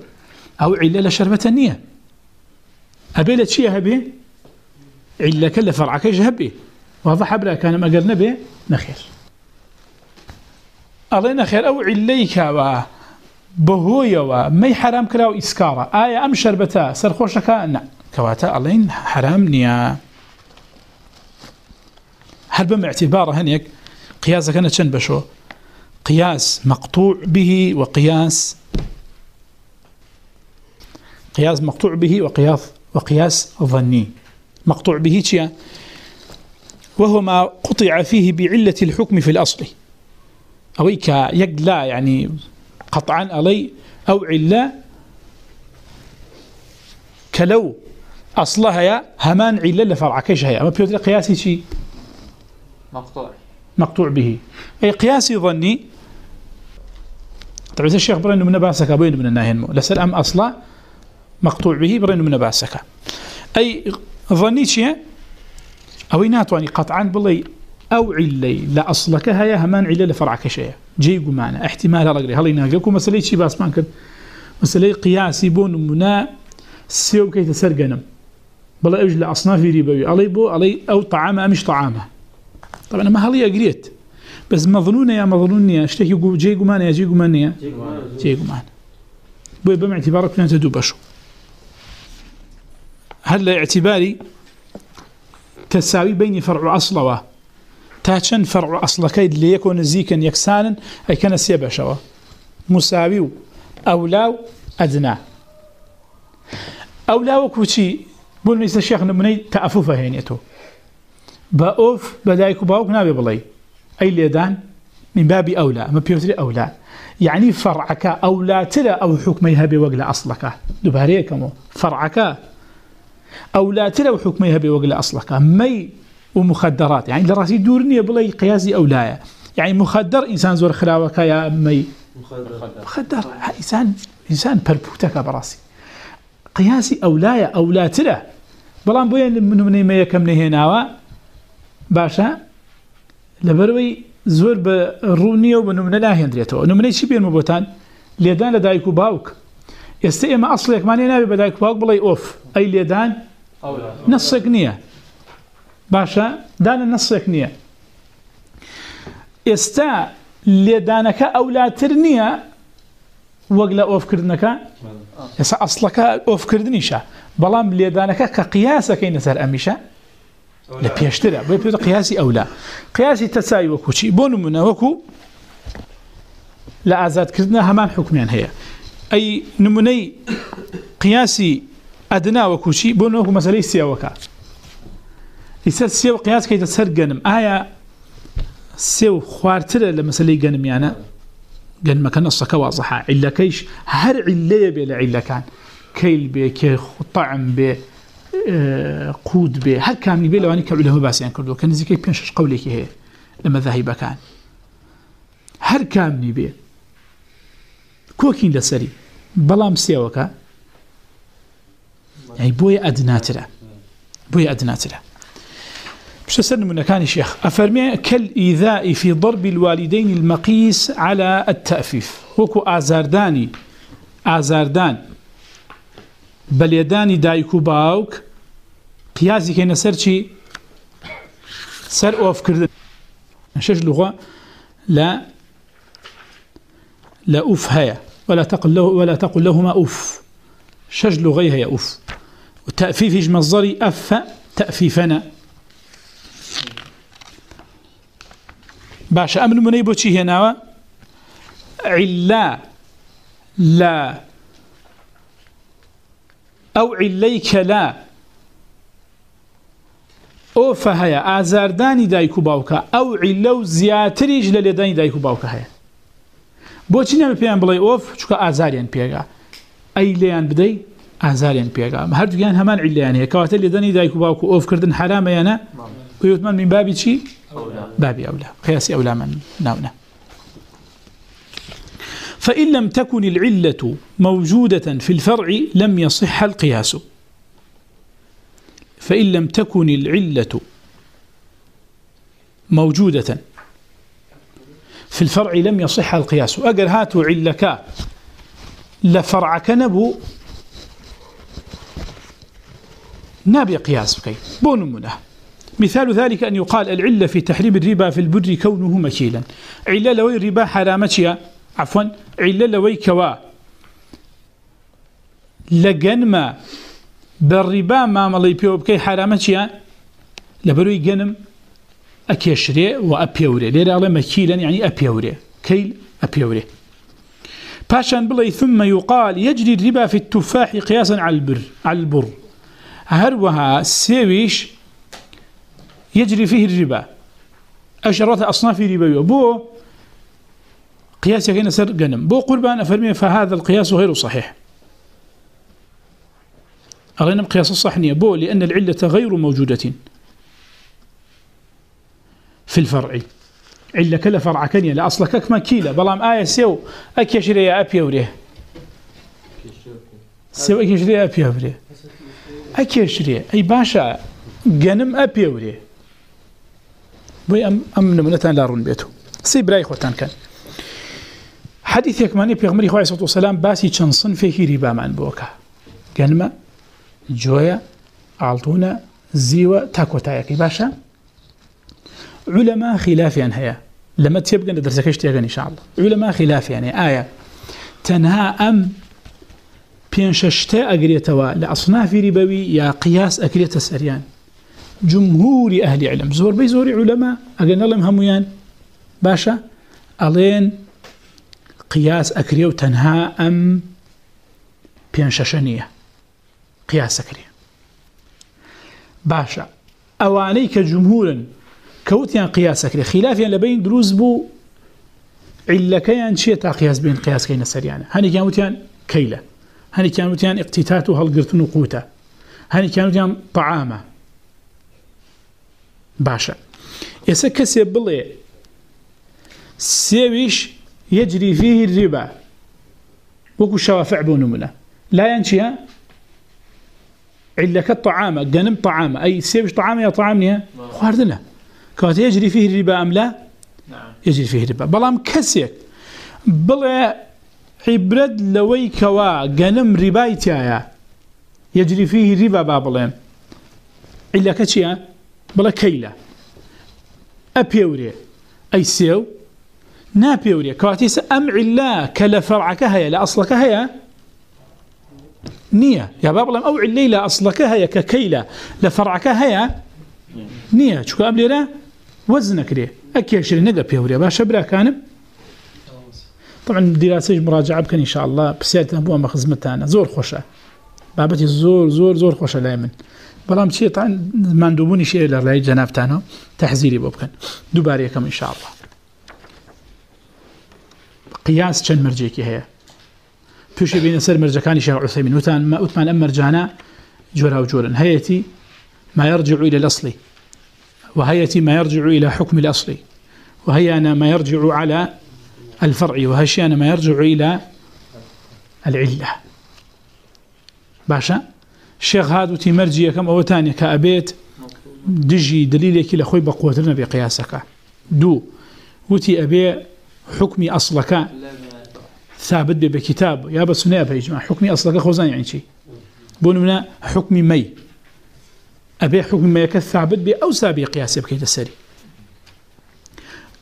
او عله لشربه النيه ابي شيء هبي؟ عله كل فرعك ايش واضح بلا كان ما قلنا به؟ نخير الله نخير او عليك و بهويا و حرام كراو اسكارا ايه ام شربتا؟ سر خوشك كواتا الله حرام نيا. هل بم اعتباره هنيك قياس كان چن بشو؟ قياس مقطوع به وقياس قياس مقطوع به وقياس وقياس ظني مقطوع به شيء وهو ما قطع فيه بعلة الحكم في الأصل. أو يقلا يعني قطعا علي أو علة كلو. أصلها يا همان علة لفرع كيش هيا ما بيوتر قياسي شيء؟ مقطوع. مقطوع به. أي قياسي ظني طبعا الشيخ برين من باسك بين من الناهين لسل أم أصلا مقطوع به برين من باسك أي ظني شيء أو ناتواني قطعا بالله أو علي لا أصلك هيا همان علي لفرعك شيء. جيقوا معنا احتمال هلقري هل يناقلكم مسألة شيء باس ما كد مسألة قياسي بون منا سيو كي تسرقنم بلا أجل أصناف ريبوي. علي بو علي أو طعامة مش طعامة طبعا ما هل يقريت؟ بس مظنونة يا مظنونة اشتكي جي قمان يا جي قمان يا جي قمان بو بم اعتبارك كنا تدوب أشو. هل اعتباري تساوي بين فرع أصلا تاتشن فرع أصلا كيد ليكون زيكا يكسانا أي كان سيبا شوا. مساوي أولاو أدنى. أولاو كوشي، بول نيسا الشيخ نمني تأفوفا هينيتو بأوف بدايك باوك نابي بلي أي ليدان من باب أولى. ما بيوتري أولى. يعني فرعك أولى تلا أو حكميها بوقل أصلك. دباريكمو. فرعك او أولى تلا وحكميها بوقل أصلك. مي ومخدرات. يعني لراسي دورني بلي قياسي أولايا يعني مخدر إنسان زور خلاوك يا مي. مخدر. إنسان إنسان بربوتك براسي. قياسي أولايا أولى تلا بلان بوين من من ما يكم نهيناوا باشا، لبروي زور برونية وبنمنا لا هندريتو. نمنا شي بين مبوتان. ليدان لدايكو باوك. يستئما أصلك ماني نابي بدايكو باوك بلاي أوف أي ليدان نصك نية باشا دانا نصك نية يستا ليدانك أولاتر نية وقلا أوف كردنك يسا أصلك أوف كردنيشا بلام ليدانك كقياسك ينسر أميشا لبيشترى بيبيض قياسي أو لا قياسي تساوي وكو شيء بونو منا وكو لا أزاد كردنا همان حكمين هي أي نمني قياسي أدنى وكو شيء وكو مسألة سيوكا يسال سيو قياس كي تسر قنم آية سيو خوارتر لمسألة قنم يعني. قنم كان الصكا واضحة. علا كيش هر علية بلا علا كان. كيل بي، كي طعم بي قود به هر كامل به لواني كعلماء باسيان كردو. كان زي كي بينشش قولك هي لما ذهب كان. هر كامل به كوكين لسري. يعني بويا أدناترا بويا أدناترا مش تسلم من كان الشيخ أفرمي كالإيذاء في ضرب الوالدين المقيس على التأفيف وكو آزارداني آزاردان بليداني دايكو باوك قياسي كينا سر شي سر اوف كردن شش لغة لا لا اوف هيا ولا تقل له ولا تقل لهما اوف شش لغة هي اوف والتأفيف مصدري اف تأفيفنا. باشا امن منيبو شي هنا علا. لا. ئەو عیلەی کە لا. ئۆفە هەیە ئازاردانی دایک و باوکە ئەو عیلە و زیاتریش لە لێدانی دایک و باوکە هەیە بۆچی نەمە پێیان بڵێ؟ ئۆف، چکە ئازاریان پێگا. ئەی لێیان بدەی، ئازاریان پێگا. هەردووگیان هەمان عیلیان هەیە کەواتە لێدانی دایک و باوکو ئۆفکردن حرامەیەنە؟ ويوتمان من باب شيء باب أولى قياس أولى من ناونا فإن لم تكن العلة موجودة في الفرع لم يصح القياس. فإن لم تكن العلة موجودة في الفرع لم يصح القياس. أقر هاتوا علك. لفرعك نبو. نابي قياس بكي. بون منه. مثال ذلك أن يقال العلة في تحريم الربا في البر كونه مكيلا. علة لوي الربا حرامتها عفوا. علة لوي كوا. لقنما بالربا ما ملي بيو بكي حرامتها لبروي قنم. أكيشري وأبيوري. ليرا على مكيلا يعني أبيوري. كيل أبيوري. باشان بلي ثم يقال يجري الربا في التفاح قياسا على البر على البر. هروها سيويش يجري فيه الربا. أشرات أصناف ربا بو قياس يكين سر قنم بو قربان أفرمي فهذا القياس غير صحيح. أغنم قياس الصحنية بو لأن العلة غير موجودة. في الفرع. علة كلا فرع كنيا لأصل كما كيلة بلام آية سيو، أكي شريا أبي أوريه سيو أكي شريا أبي أوريه أكي شريا أي باشا قنم أبي أوريه بوي أم أم نمونتان لارون بيتو. سي براي خوتان كان. حديث يكماني بيغمري خواه صلى الله عليه وسلم باسي چند صنفه ربا من بوكا قنما جويا عالطونا زيوة تاكو تايكي باشا. علماء خلافيا یعنی هيا لما تيبقى ندرسك اشتياغن إن شاء الله علماء خلافيا یعنی يعني آية تنها أم بينششتا أقريتوا لأصناف ربوي يا قياس أقريت سريان جمهور أهل علم. زور بي زور علماء أقلنا لهم هميان باشا ألين قياس أكريو تنها أم بينششنية قياس أكريو باشا أوانيك جمهورا كوتيان قياس أكريو خلافيا لبين دروز بو علكيان شيء قياس بين قياس كينا سريانا هاني كانوتيان كيلة هاني كانوتيان اقتتاتو هالقرتنو قوتا هاني كانوتيان طعامة باشا يسا كسي بلي سيويش يجري فيه الربا وكو شوافع بونمنا لا ينشيها علك الطعامة قنم طعامة أي سيويش طعامة يا طعامني خواردنا كوات يجري فيه الربا أم لا يجري فيه الربا بلام كسيك بلي عبرد لوي كوا قنم ربايتيا يجري فيه الربا بابلين علك تشيها بلا كيلا أبيوري أي سيو نابيوري كواتيس أم علا كلا فرعك هيا لا أصلك هيا نية يا باب لم أوعي الليلة أصلك هيا ككيلا لفرعك هيا نية شو قبل لا وزنك ليه؟ أكي أشري بيوري باشا براكان طبعا دراسة مراجعة بكن إن شاء الله. بسيت بسيادة أبوها مخزمتانا زور خوشة. بابتي زور زور زور خوشة لا يمن. بلام شيء طبعا مندوبوني شيء لرلاي جنابتانو تحذيري بوبكن دوباري كم إن شاء الله. قياس چند مرجيكي هي؟ توشي بين سر مرجكاني شيخ عثيمين. وتان ما أتمان أم مرجانا جورها وجورا. هيتي ما يرجع إلى الأصل وهيتي ما يرجع إلى حكم الأصل. وهي ما يرجع على الفرع وهشي ما يرجع إلى العلة. باشا؟ شيخ هادو تي مرجي كم أو تاني كأبيت دجي دليلك لخوي بقوتنا بقياسك دو، وتي أبي حكمي أصلك ثابت بكتاب. يا بس نيابة يجمع حكمي أصلك خوزان يعني شي شيء بونمنا حكمي مي. أبي حكمي مي كثابت بي أو سابي قياسي بكيت السري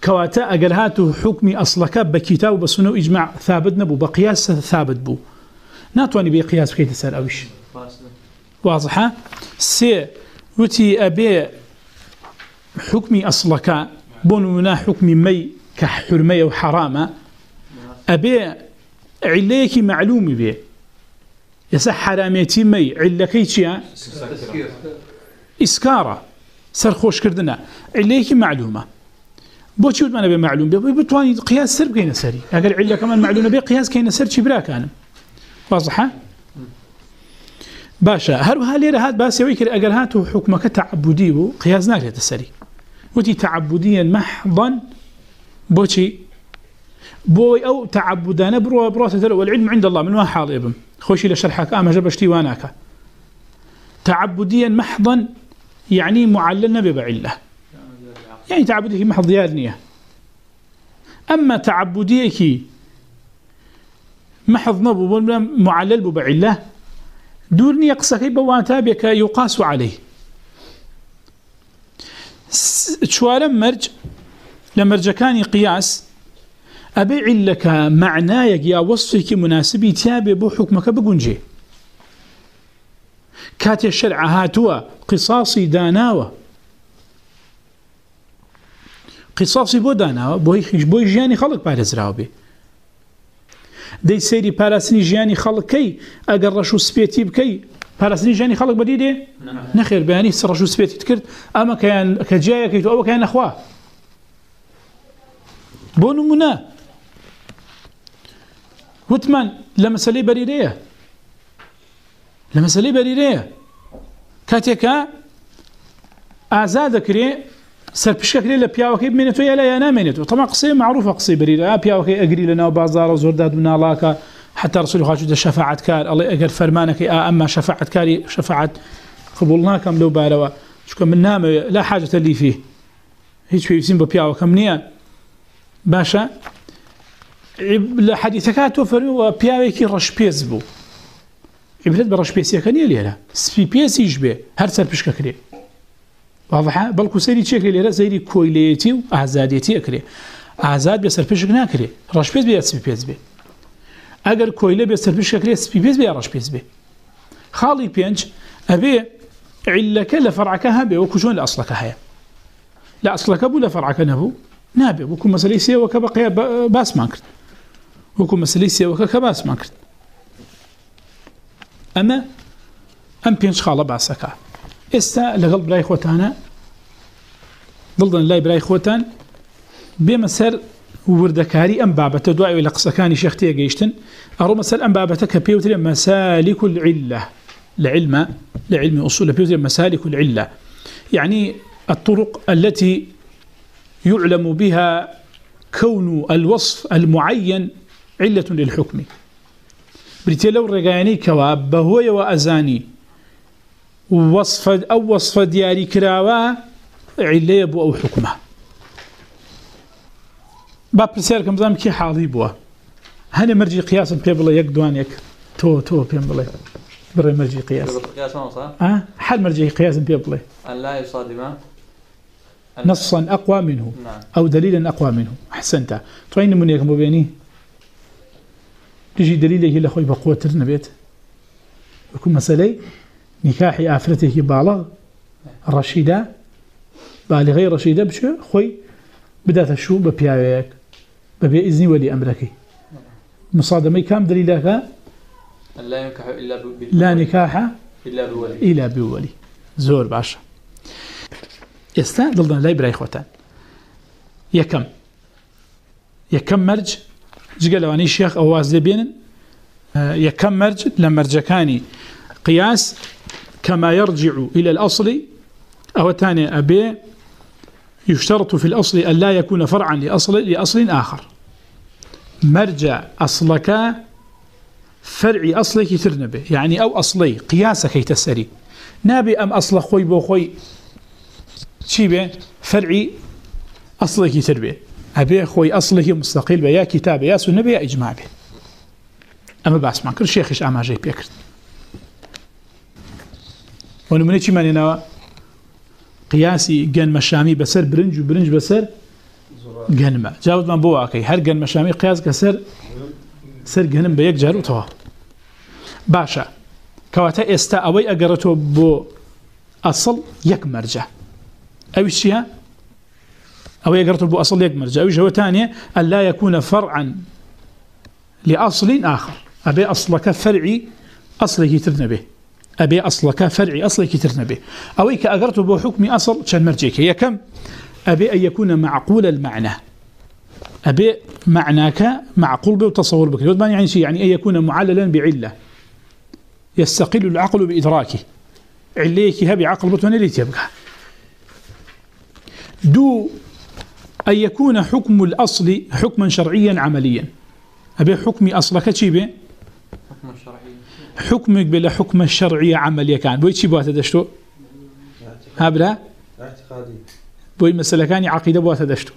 كواتا أقل هاتو حكمي أصلك بكتاب بسنو إجماع ثابت نبو، بقياس ثابت بو. ناتواني بقياس بكيت السري أوش واضحة سي، وتي أبي حكمي أصلك بونمنا حكمي مي كحرمية وحرامة أبي عليك معلومي بي. ئێستا حرامێتی مەی عیلەکەی چییە ئیسکارە سەرخۆشکردنە عیلەیەکی معلومە. بۆچی وتمانە بێ معلوم؟ بێ بۆی بتوانیت قیاس سەر بکەینە سەری. ئەگەر عیلەکەمان معلومە بێ، قیاس کەینە سەر چی براکانم؟ وازحە باشە. هەروها لێرە هات باسیەوەی کرد، ئەگەر هات و حکومەکە تعبودی بوو، قیاس ناکرێتە سەری. وتی تعبودیە محضن بۆچی بۆی ئەو تعبودانە بڕۆ بڕاتە دەرەوە والعلم عند الله، من وا حاڵێ بم. خۆشی لە شەرحەکە ئامەژە بەشتی واناکە تعبديا محضا يعني معلل نبي بعله يعني تعبديه محض ديار أما تعبديك محض نبو معلل بعله دورني يقصك بواتابك يقاس عليه. شوارا مرج لمرج كان قياس أبيع لك معنايك يا وصفك مناسبي تابي بو حكمك بقنجي. كاتي الشرع هاتوا قصاصي داناوة قصاصي بو داناوة بوي بوي جياني خلق بارزراو بي دي سيري باراسني جياني خلق كي اگر رشو سبيتي بكي باراسني جياني خلق بدي دي نخير بياني سرشو سبيتي تكرت اما كان كجاية كيتو او كان اخواه بونو منا وتمان لما سلي بريريه لمسألة بريرية كاتيكا آزاد كري سرپشك كري لبياوكي بمينتو يلا ينا مينتو طبعا قصي معروفة قصي بريرية بياوكي أقري لنا وبازار وزورداد ونالاكا حتى رسول الله جدا شفاعة كار الله أقر فرمانك آه أما شفاعة كاري شفاعة قبولناكم لو باروا شكو من نام لا حاجة لي فيه هيك في يسين ببياوكم نيا باشا حديثك توفروا بياوكي رش بيزبو عبرت برش بيسي كان يليلا سبي بيسي يشبه هر سر بشكا كري واضحة بلكو سيري تشكري ليرا سيري كويليتي وأعزاديتي أكري أعزاد بيسر بشك ناكري رش بيس بيا سبي بيس بي أجر كويلة بيسر بشكا كري سبي بيس بيا رش بيس بي خالي بينج أبي علك لفرعك هبي وكشون لأصلك هيا لا أصلك أبو لفرعك نبو نابي وكو مسلي سيا وكبقيا باس مانكرت وكو مسلي سيا وكباس مانكرت اما ام بينش خاله باسكا استا لغل براي خوتانا ضلدن لاي براي خوتان بمسر وردكاري ام بابته دعاء الى قصكاني شيختي جيشتن ارو مسل ام بابته كبيوتري مسالك العله لعلم لعلم اصول بيوتري مسالك العله يعني الطرق التي يعلم بها كون الوصف المعين عله للحكم بریتێ لەو ڕێگایانی کەوا بەهۆیەوە ئەزانی. وەصف ئەو وەصفە دیاری کراوە عیلەیە بۆ ئەو حکومە. با پرسیارکەم بزانم کی حاڵی بووە. هەنێ مەرجی قیاسم پێ بڵێ یەک دوانێک. تۆ تۆ پێم بڵێ. بڕێ مەرجی قیاس. هەر مەرجی قیاسم پێ بڵێ. نصا أقوى منه. أو دليلا أقوى منه. أحسنت طوين من يكمل تجي دليل هي لخوي بقوة نبيت يكون مسألة نكاح آفرته بالغ رشيدة بالغي رشيدة بشو؟ خوي بدأت شو ببيعك ببيع إذني ولي أمرك مصادمة كام دليلك؟ لا نكاح إلا لا نكاح إلا بولي. إلا بولي. زور باشا. يستان ضلنا لا يبرا إخوتان يكم. يكم مرج جگە لەوانی شێخ ئەواز دەبێنن یەکەم مەرج لە مەرجەکانی قیاس كما يرجع إلى الأصل. أو تاني أبي يشترط في الأصل أن لا يكون فرعا لأصل, لأصل آخر. مرجع أصلك فرع أصلك ترنبه يعني أو أصلي قياسك يتسري نابي أم أصل خوي بو خوي شي فرعي أصلك تربيه أبي أخوي أصله مستقل بيا كتاب يا سنة بيا إجماع بي أما باس ما كر شيخش أما جاي بيكر ونمني چي ماني نوا قياسي جن مشامي بسر، برنج وبرنج بسر جنما جاوز من بوا كي هر جن مشامي قياس كسر سر جنم بيك جار وتوا باشا كواتا استا اوي اگرتو بو اصل يك مرجع. اوي شيها أو يقرأت أبو أصل يكمل جاوي هو ثانية أن لا يكون فرعا لأصل آخر. أبي أصلك فرعي أصله ترنبه أبي أصلك فرعي، أصلك ترنبه أويك أقرت بو حكم أصل شان مرجيك هي كم؟ أبي أن يكون معقول المعنى. أبي معناك معقول به وتصور بك يضمن يعني شيء، يعني أن يكون معللا بعلة. يستقل العقل بإدراكه. عليك هبي عقل بطن اللي تبقى دو أن يكون حكم الأصل حكما شرعيا عمليا. أبي حكمي أصلك شيء حكم الشرعي حكمك بلا حكم الشرعي عمليا كان. بوي شي بواتا دشتو؟ هابلا اعتقادي. بوي مسألة كان عقيدة بواتا دشتو.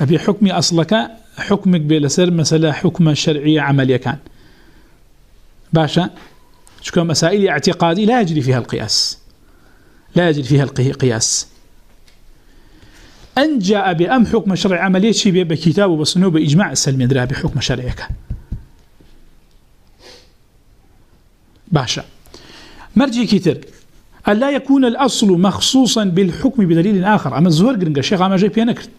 أبي حكمي أصلك حكمك بلا سر مسألة حكم الشرعي عمليا كان. باشا شكو مسائل اعتقادي لا يجري فيها القياس. لا يجري فيها القياس أن جاء بأم حكم الشرعي عمليا شي بكتاب وبسنو بإجماع السلمين درا بحكم الشرعي كان باشا. مرجي كتر ألا يكون الأصل مخصوصا بالحكم بدليل آخر. أما الزهور قرنقا الشيخ عما جاي بيا نكرت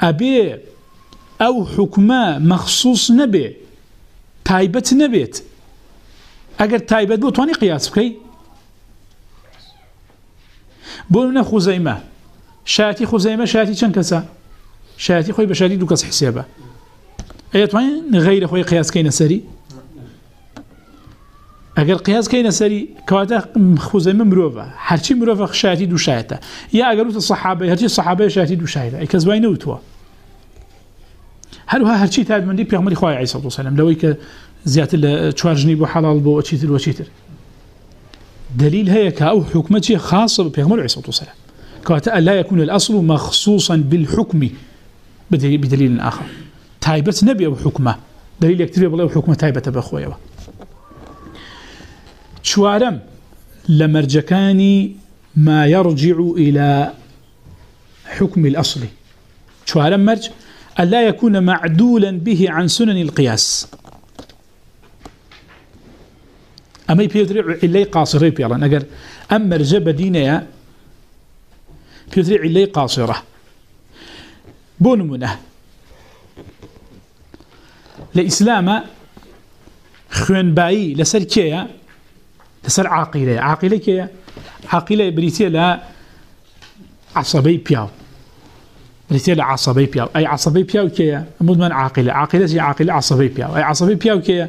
أبي أو حكما مخصوص نبي. تايبت نبيت. أجر تايبت بو تواني قياس بكي. بولنا خزيمة شاتي خزيمة شاتي چند كسا شاتي خوي بشاتي دو كس حسابة أي تواني غير خوي قياس كينا سري اگر قیاس کین سری کواتا خزیمه مروفه هرچی مروفه شاهدی دو یا اگر اوت صحابه هرچی صحابه شاهدی دو شاهده ای کس باینه اوتوا هل ها هرچی تاد خوای عیسی صلی الله علیه و سلم لوی بو حلال بو چیتر و چیتر دلیل هي كاو حكمتي خاصه بپیغمبر عیسی صلی الله علیه لا يكون الاصل مخصوصا بالحكم بدليل اخر تايبت نبي او حكمه دليل يكتب بالله حكمه تايبت بخويا چوارم لمرجكاني ما يرجع إلى حكم الأصل. چوارم مرج ألا يكون معدولا به عن سنن القياس. أما يبيدرع إلي قاصري بيالا نقر أم مرجة بدينة يبيدرع إلي قاصرة. بونمونه لإسلام خوين باي، لسر كيه لسر عاقلة. عاقلة كي؟ عاقلة بريتيا لا عصبي بياو. بريتيا لا عصبي بياو. أي عصبي بياو كي؟ مدمن عاقلة. عاقلة زي عاقلة عصبي بياو. أي عصبي بياو كي؟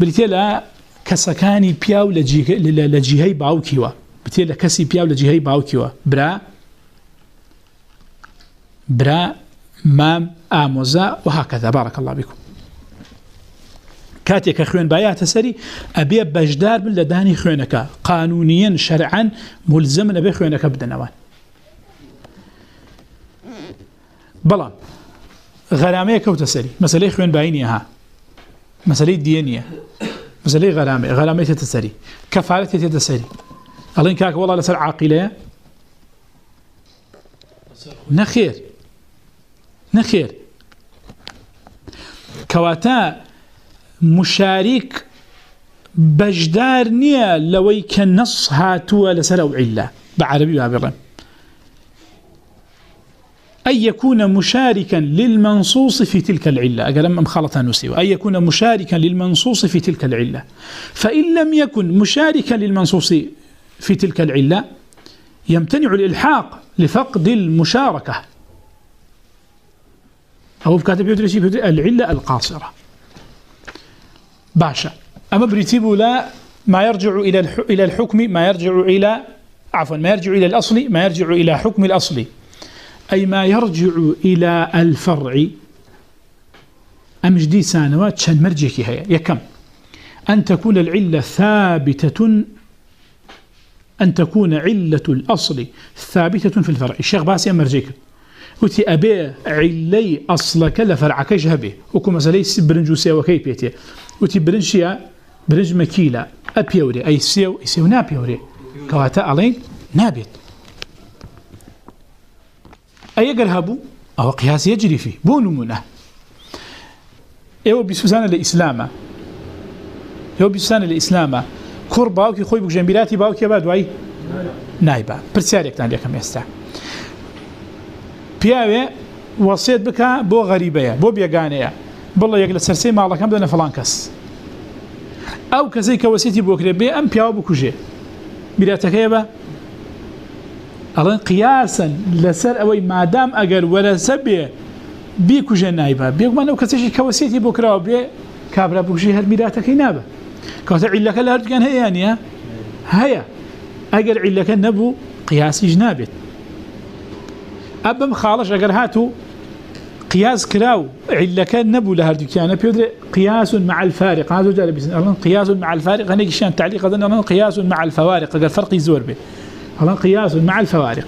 بريتيا لا كسكاني بياو لجيه لجيهي باو كيوا بريتيا لا كسي بياو لجيهي باو كيوا برا برا، مام آموزا وهكذا بارك الله بكم كاتيك خوين بايات سري أبي بجدار من لداني خوينك قانونيا شرعا ملزم أبي خوينك بدنوان بلا غرامية كوت سري مسألة خوين باينيها مسألة دينية مسألة غرامية غرامية تتسري كفالة تتسري الله كاك والله لسر عاقلة نخير نخير كواتا مشارك بجدار نيا لوي كنص هاتوا لسر أو علة بعربي وعبرا أن يكون مشاركا للمنصوص في تلك العلة. أقل أم خلطها نسيو أن يكون مشاركا للمنصوص في تلك العلة. فإن لم يكن مشاركا للمنصوص في تلك العلة، يمتنع الإلحاق لفقد المشاركة. أو بكاتب يدرسي العلة القاصرة. باشا. أما بريتيب لا، ما يرجع إلى الحكم، ما يرجع إلى عفوا، ما يرجع إلى الأصل، ما يرجع إلى حكم الأصل. أي ما يرجع إلى الفرع. أمجدي سانوات شان مرجكي هيا. يكم أن تكون العلة ثابتة، أن تكون علة الأصل ثابتة في الفرع. الشيخ باسي أمرجيك وتي أبي، علي أصلك لفرعك جهبه وكما سليس برنجو سيوى كيبيتي وتي برنشيا برنج مكيلة أبيوري. أي سيو؟ يسيو نابيوري. كواتا علين نابت أي قرهبو أو قياس يجري فيه بونو منه إيوه بسوزان الإسلام إيوه بسوزان الإسلام كور باوكي خوي بك جنبيلاتي باوكي بعد واي نايبا برسياريك تان ليكم يستا بياوه وصيت بك بو غريبه بو بيغانيه بڵە یەک لە سەرسی ماڵەکەم دەنە فلان کەس ئەو کەسەی کە وەسیتی بۆکرێ بێ ئەم پیاوە بکوژێ بیراتەکەی بە ئەڵێن قیاسن لەسەر ئەوەی مادام ئەگەر وەرەسە بێ، بیکوژێ نایبە بێگومان کەسێکی کەوەسیەتی بۆ کراوە بێ، کابرا بکوژی هەر نابە. کەوتە عیلەکە لە هەیە نیە؟ هەیە. ئەگەر عیلەکە نەبوو، قیاسیش نابێت. ئەبم خاڵش ئەگەر هاتوو قياس كراو علك نبو لها دكانه بيدر قياس مع الفارق. هذا جال بس قياس مع الفارق. هنيك شان تعليق هذا قياس مع الفوارق. قال فرق يزور به هذا قياس مع الفوارق.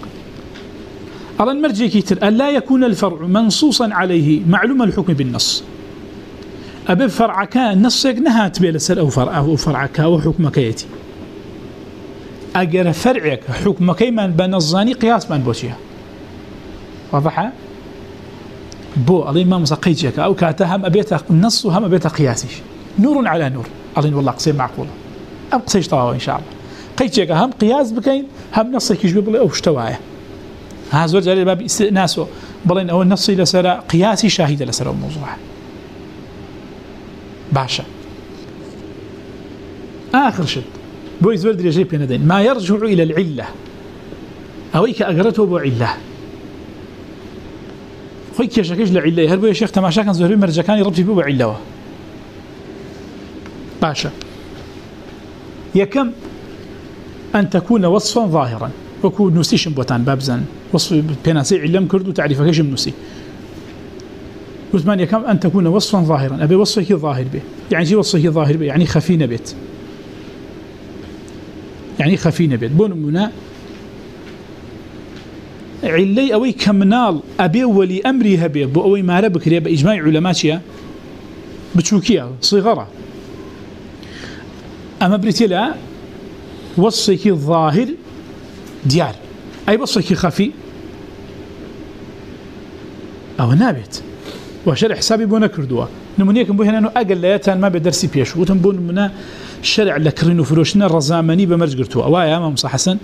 أظن المرجع كتر ألا يكون الفرع منصوصا عليه معلوم الحكم بالنص. أبي فرعك نصك نهات بلا سر أو فرع، أو فرعك أو حكمك يتي. أجر فرعك حكمك من بنظاني قياس من بوشيها واضحة؟ بو الله ما مسقيتك أو كاتها هم أبيت، نص وهم أبيت قياسي نور على نور. الله والله قصير معقولة. أم قصيش إن شاء الله. قيتك هم قياس بكين هم نصك يجب بلا أو ها زور جاري باب استئناسه بلين أو النص لسرى قياسي شاهد لسرى الموضوع باشا آخر شد بو يزور دريجي بيندين ما يرجع إلى العلة. أو إيك أقرته بو علة خوي كيشكش لعله هل بو يا شيخ تماشا كان زهري مرجكاني ربطي بو علوه باشا يكم أن تكون وصفا ظاهرا. وكون نسيش بوتان بابزن. وصف بيناسي علم كردو تعريفه كيش نسي وثمان يكم أن تكون وصفا ظاهرا. أبي وصفك ظاهر به يعني جي وصفك ظاهر به يعني خفي نبت يعني خفي نبت بون منا. علي أوي كمنال أبي ولي أمري هبي بو أوي ما ربك ريب إجماع علماتيا بتشوكيا. صغرة أما بريتلا وصفك الظاهر ديار أي وصفك خفي أو نابت وشرع حسابي بونا كردوا نمونيكم بوهنا أنه أقل ليتان ما بدرسي بيش وتم بون منا شرع لكرين وفروشنا الرزامني بمرج قرتوا وايا ما مصح حسن؟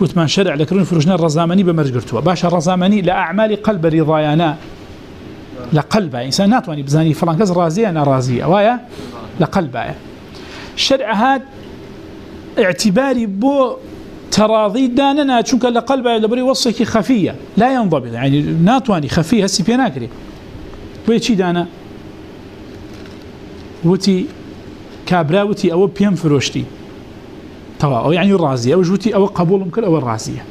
وتمان شرع لكرين وفروشنا الرزامني بمرج قرتوا باشا الرزامني لأعمال قلب رضايانا لقلب إنسان ناتواني بزاني فلان كز رازي أنا رازي وايا لقلب شرع هاد اعتباري بو تراضي داننا چونك لقلب لبري وصفك خفية. لا ينضبط، يعني ناتواني خفية، هسي بيناكري بۆی چی دانا؟ وتی کابراوتی ئەوە پێم فرۆشتی تەوا ئەو یعنی ڕازی ئەو ژوتی ئەوە قبولم کرد ئەوە ڕازیە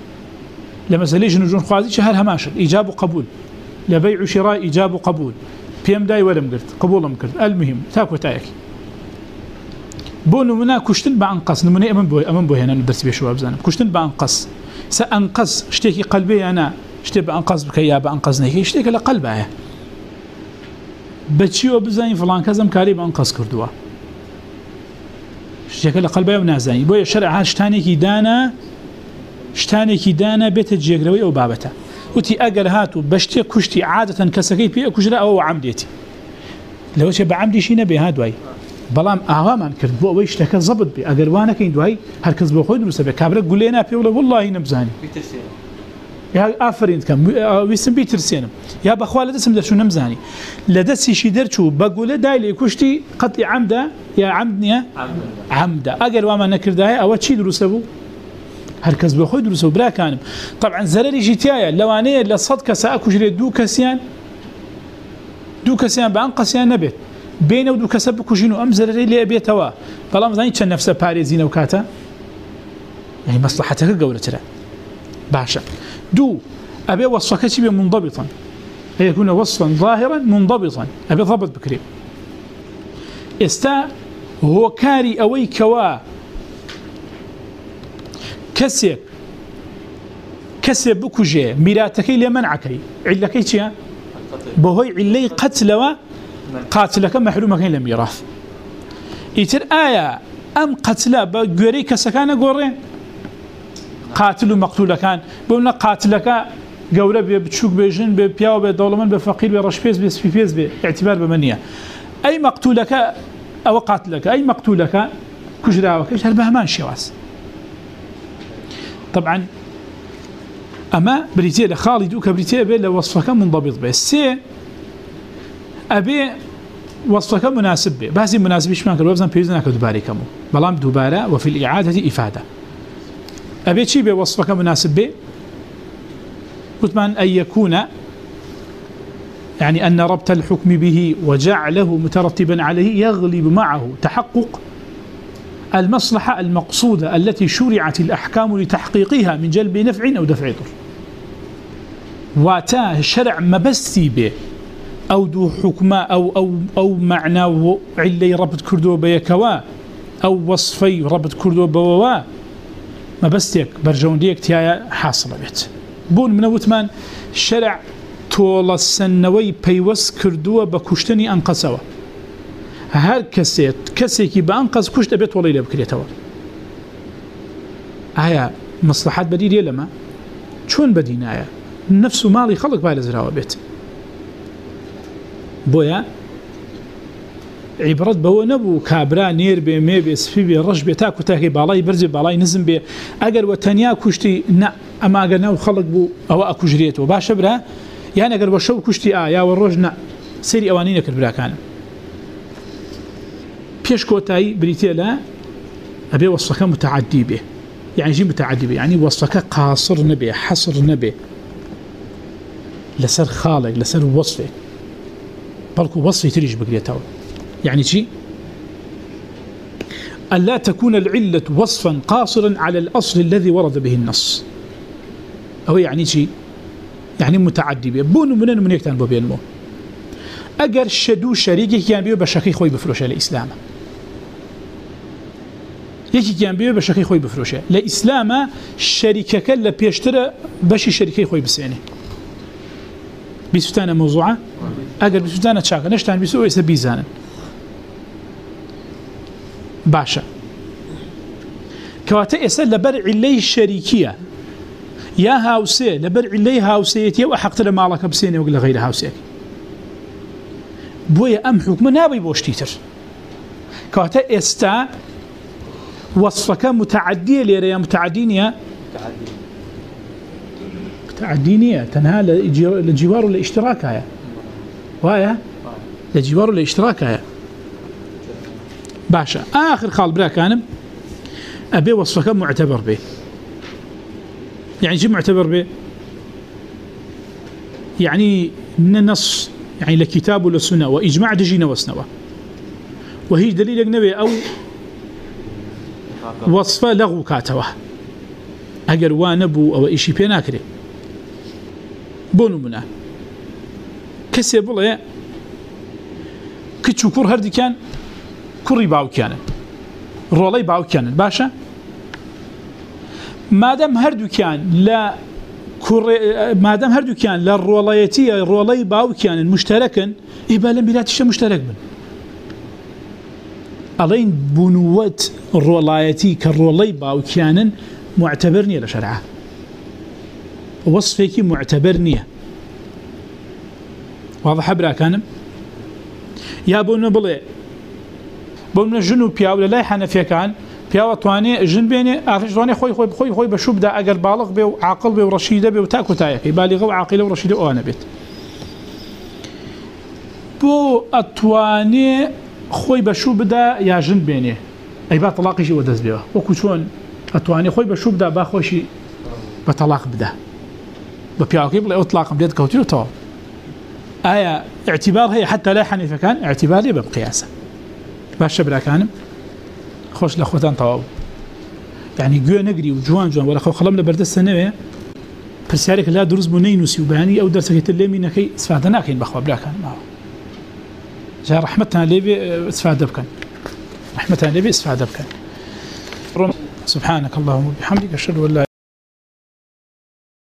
لە مەسلەی ژن ژون خوازی چه هەر هەماشت ئیجاب و قبول لە بەی عشیڕای ئیجاب و قبول پێم دای وەرم گرت قبولم کرد ئەلمهم تا کۆتایەکی بۆ نمونا کوشتن بە ئەنقەس نمونەی ئەمن بۆی ئەمن بۆ هێنان دەست بێشەوە بزانم کوشتن بە ئەنقەس. سە ئەنقەس شتێکی قەلبەیانە شتێ بە ئەنقەس بکە یا بە ئەنقەز نەکەی شتێکە لە قەلبایە. بچیەوە بزانین فلان کەسم کاری بە ئەنقەس کردووە؟ شتێکە لە قەلبای و نازانی. بۆیە شەرع شتانێکی دانا دانا بێتە جێگرەوەی ئەو بابەتە. وتی ئەگەر هاتو بە شتێ کوشتی عادەتەن کەسەکەی پێ کوژرا ئەوە عامدێتی لەوەچێ بە عامدیشی نەبێ بەڵام ئاوامان کرد بۆ ئەوەی شتەکە زەبت بێ. ئەگەر وانەکەین دوای هەرکەس بۆ خۆی دروستە بێ. کابرە گولێنا پێ وڵە وڵی نەبزانی. یا ئافرین کەم ویسم بیترسێنم. یا بەخوا لە دەسم دەرچوو نەمزانی. لە دەستیشی دەرچوو بە گولە دای لێ کوشتی قەتی عمدا یا عمد نییە؟ عمدا ئەگەر وامان نەکردایە ئەوە چی دروستە بوو؟ هەرکەس بە خۆی دروستە و براکانم. طبعا زەرریشی تایە لەوانەیە لە سەد کەسە ئەکوژرێت دوو کەسیان دوو کەسیان بە ئەم قەسیان نەبێت. بینە و دوو کەسە بکوژین و ئەم زەرری لێ بێتەوە. بەڵام زانی چەند نەفسە پارێزینە و کاتە یعنی دو أبي وصفك شيء منضبطا يكون وصفا ظاهرا منضبطا أبي ضبط بكري استا هو كاري أوي كوا كسيك كسيك بكوجي ميراتكي لمنعكي علكي تيا بهوي علي قتلوا قاتلك محرومك لم يراث يتر آية أم قتلا بقوري كسكان قوري قاتل و مقتول كان بونا قاتلك گەورە بێ بچوک بێژن بێ پیاوە بێ دەوڵەمەند بە فەقیر بێ ڕشپێز بێ سپیپێز بێ اعتبار بە منیە ئەی مەقتولەکە ئەوە قاتلەکە ئەی مەقتولەکە کوژراوەکەش هەر بە هەمان شێواز طبعا ئەمە بریتێ لە خاڵی دوو کە بریتێ بێ لە وەصفەکە منضبط بێ سێ ئەبێ وصفك مناسب به باسي مناسب شمان كل وبزن بيزنا كدباري كمو بلام دوباره وفي الإعادة إفادة أبي شي به وصفك مناسب به قلت من أن يكون يعني یعنی أن ربط الحكم به وجعله مترتبا عليه يغلب معه تحقق. المصلحة المقصودة التي شرعت الأحكام لتحقيقها من جلب نفع أو دفع ضر. واتا شرع مبستي به او دو حكمة او او او معنى علي ربط كردو بيكوا او وصفي ربط كردو بوا ما بستيك برجون ديك تيايا حاصلة بيت. بون من وثمان شرع طول السنوي بيوس كردو بكشتني انقصوا هر كسيت، كسيكي بانقص كشت بيت ولا بكريتوا آية مصلحات بديل لما شون بدين آية نفس مالي خلق بايل زراوة بويا عبرت بو نبو كابرا نير بي مي بي سفي بي رش بي تاكو تاكي بالاي برزي بالاي نزم بي اگر وتنيا كشتي نا اما اگر نو خلق بو او اكو جريتو باشا برا؟ يعني اگر وشو كشتي اه يا نا سيري اوانين كر برا كان بيش كوتاي بريتي لا ابي وصفك متعدي به يعني یعنی جي متعدي به يعني یعنی وصفك قاصر نبي حصر نبي لسر خالق لسر وصفه بلكو وصفه تريج بقريتاو يعني یعنی شيء ألا تكون العلة وصفا قاصرا على الأصل الذي ورد به النص. أو يعني یعنی شيء يعني یعنی متعدي به بون من من يكتن بو بينمو أجر شدو شريكي كان بيو بشكي خوي بفروش الإسلام يكي كان بيو بشكي خوي بفروش الإسلام شريكك لا بيشترى بشي شريكي خوي بسيني بيسفتانه موضوعه اگر بيسفتانه تشاكا نشتان بيسو ايسا بيزانا باشا كواتا ايسا لبرع اللي الشريكية يا هاوسي لبرع اللي هاوسيتي وحقت لمالك بسيني وقل غير هاوسيك بويا ام حكم نابي بوشتيتر كواتا ايستا وصفك متعدية ليريا متعدينيا متعدينية تنهى لجوار الاشتراك هيا وهي لجوار الاشتراك هيا باشا آخر خال بلا كانم أبي وصفك معتبر به يعني شو معتبر به يعني یعنی نص یعنی يعني لكتاب ولا سنة وإجماع دجينا وسنوة وهي دليل أجنبي أو وصفة لغو كاتوه أجر وانبو أو إشي بيناكري بونو منا كسي بڵێ کچ و کوڕ هەردیکان کوڕی باوکیانن ڕۆڵەی باوکیانن باشە مادەم هەردووکیان لە مادەم هەردووکیان لە ڕۆڵەتی ڕۆڵەی باوکیانن مشتەرەکن ئیبا لە میراتیشە مشتەرەک بن. ئەڵین بوونوەت ڕۆڵایەتی کە ڕۆڵەی باوکیانن معتبر نییە لە شەرعە وصفێکی معتبر نییە واضح برا كانم يا بون بڵێ، بۆ منە ژن و پیاو لە لای حەنەفیەکان پیاوە توانێ ژن بێنێ ئافشوانێ خۆی خۆی بخۆی خۆی بە شوبدا ئەگەر باڵق بێ و عقل بێ و ڕەشیدە بێ و تا کوتایەکەی بالیغە و عقیلە و ڕەشیدە ئەوانە بێت. بۆ ئەتوانێ خۆی با تەلاقیشی وە دەست بێەوە. وەکو چۆن ئەتوانێ خۆی بە شوبدا با خۆشی بە تەلاق بدا. بە پیاوەکەی بڵێ، ئەو تلاقم دێت کەوتیتەوە آية اعتبار هي حتى لا حنيفة كان اعتباري بقياسة باش شبرا كانم خوش لأخوتان طواب. يعني قوة نقري وجوان جوان، ولا خو خلم لبرد السنة برسيارك لا درز بنينوسي وباني أو درسك يتلمي نكي اسفادة ناكين بخوا بلا كان معه جاء رحمتنا ليبي اسفادة بكان. رحمتنا ليبي اسفادة بكان. سبحانك اللهم وبحمدك، أشهد أن لا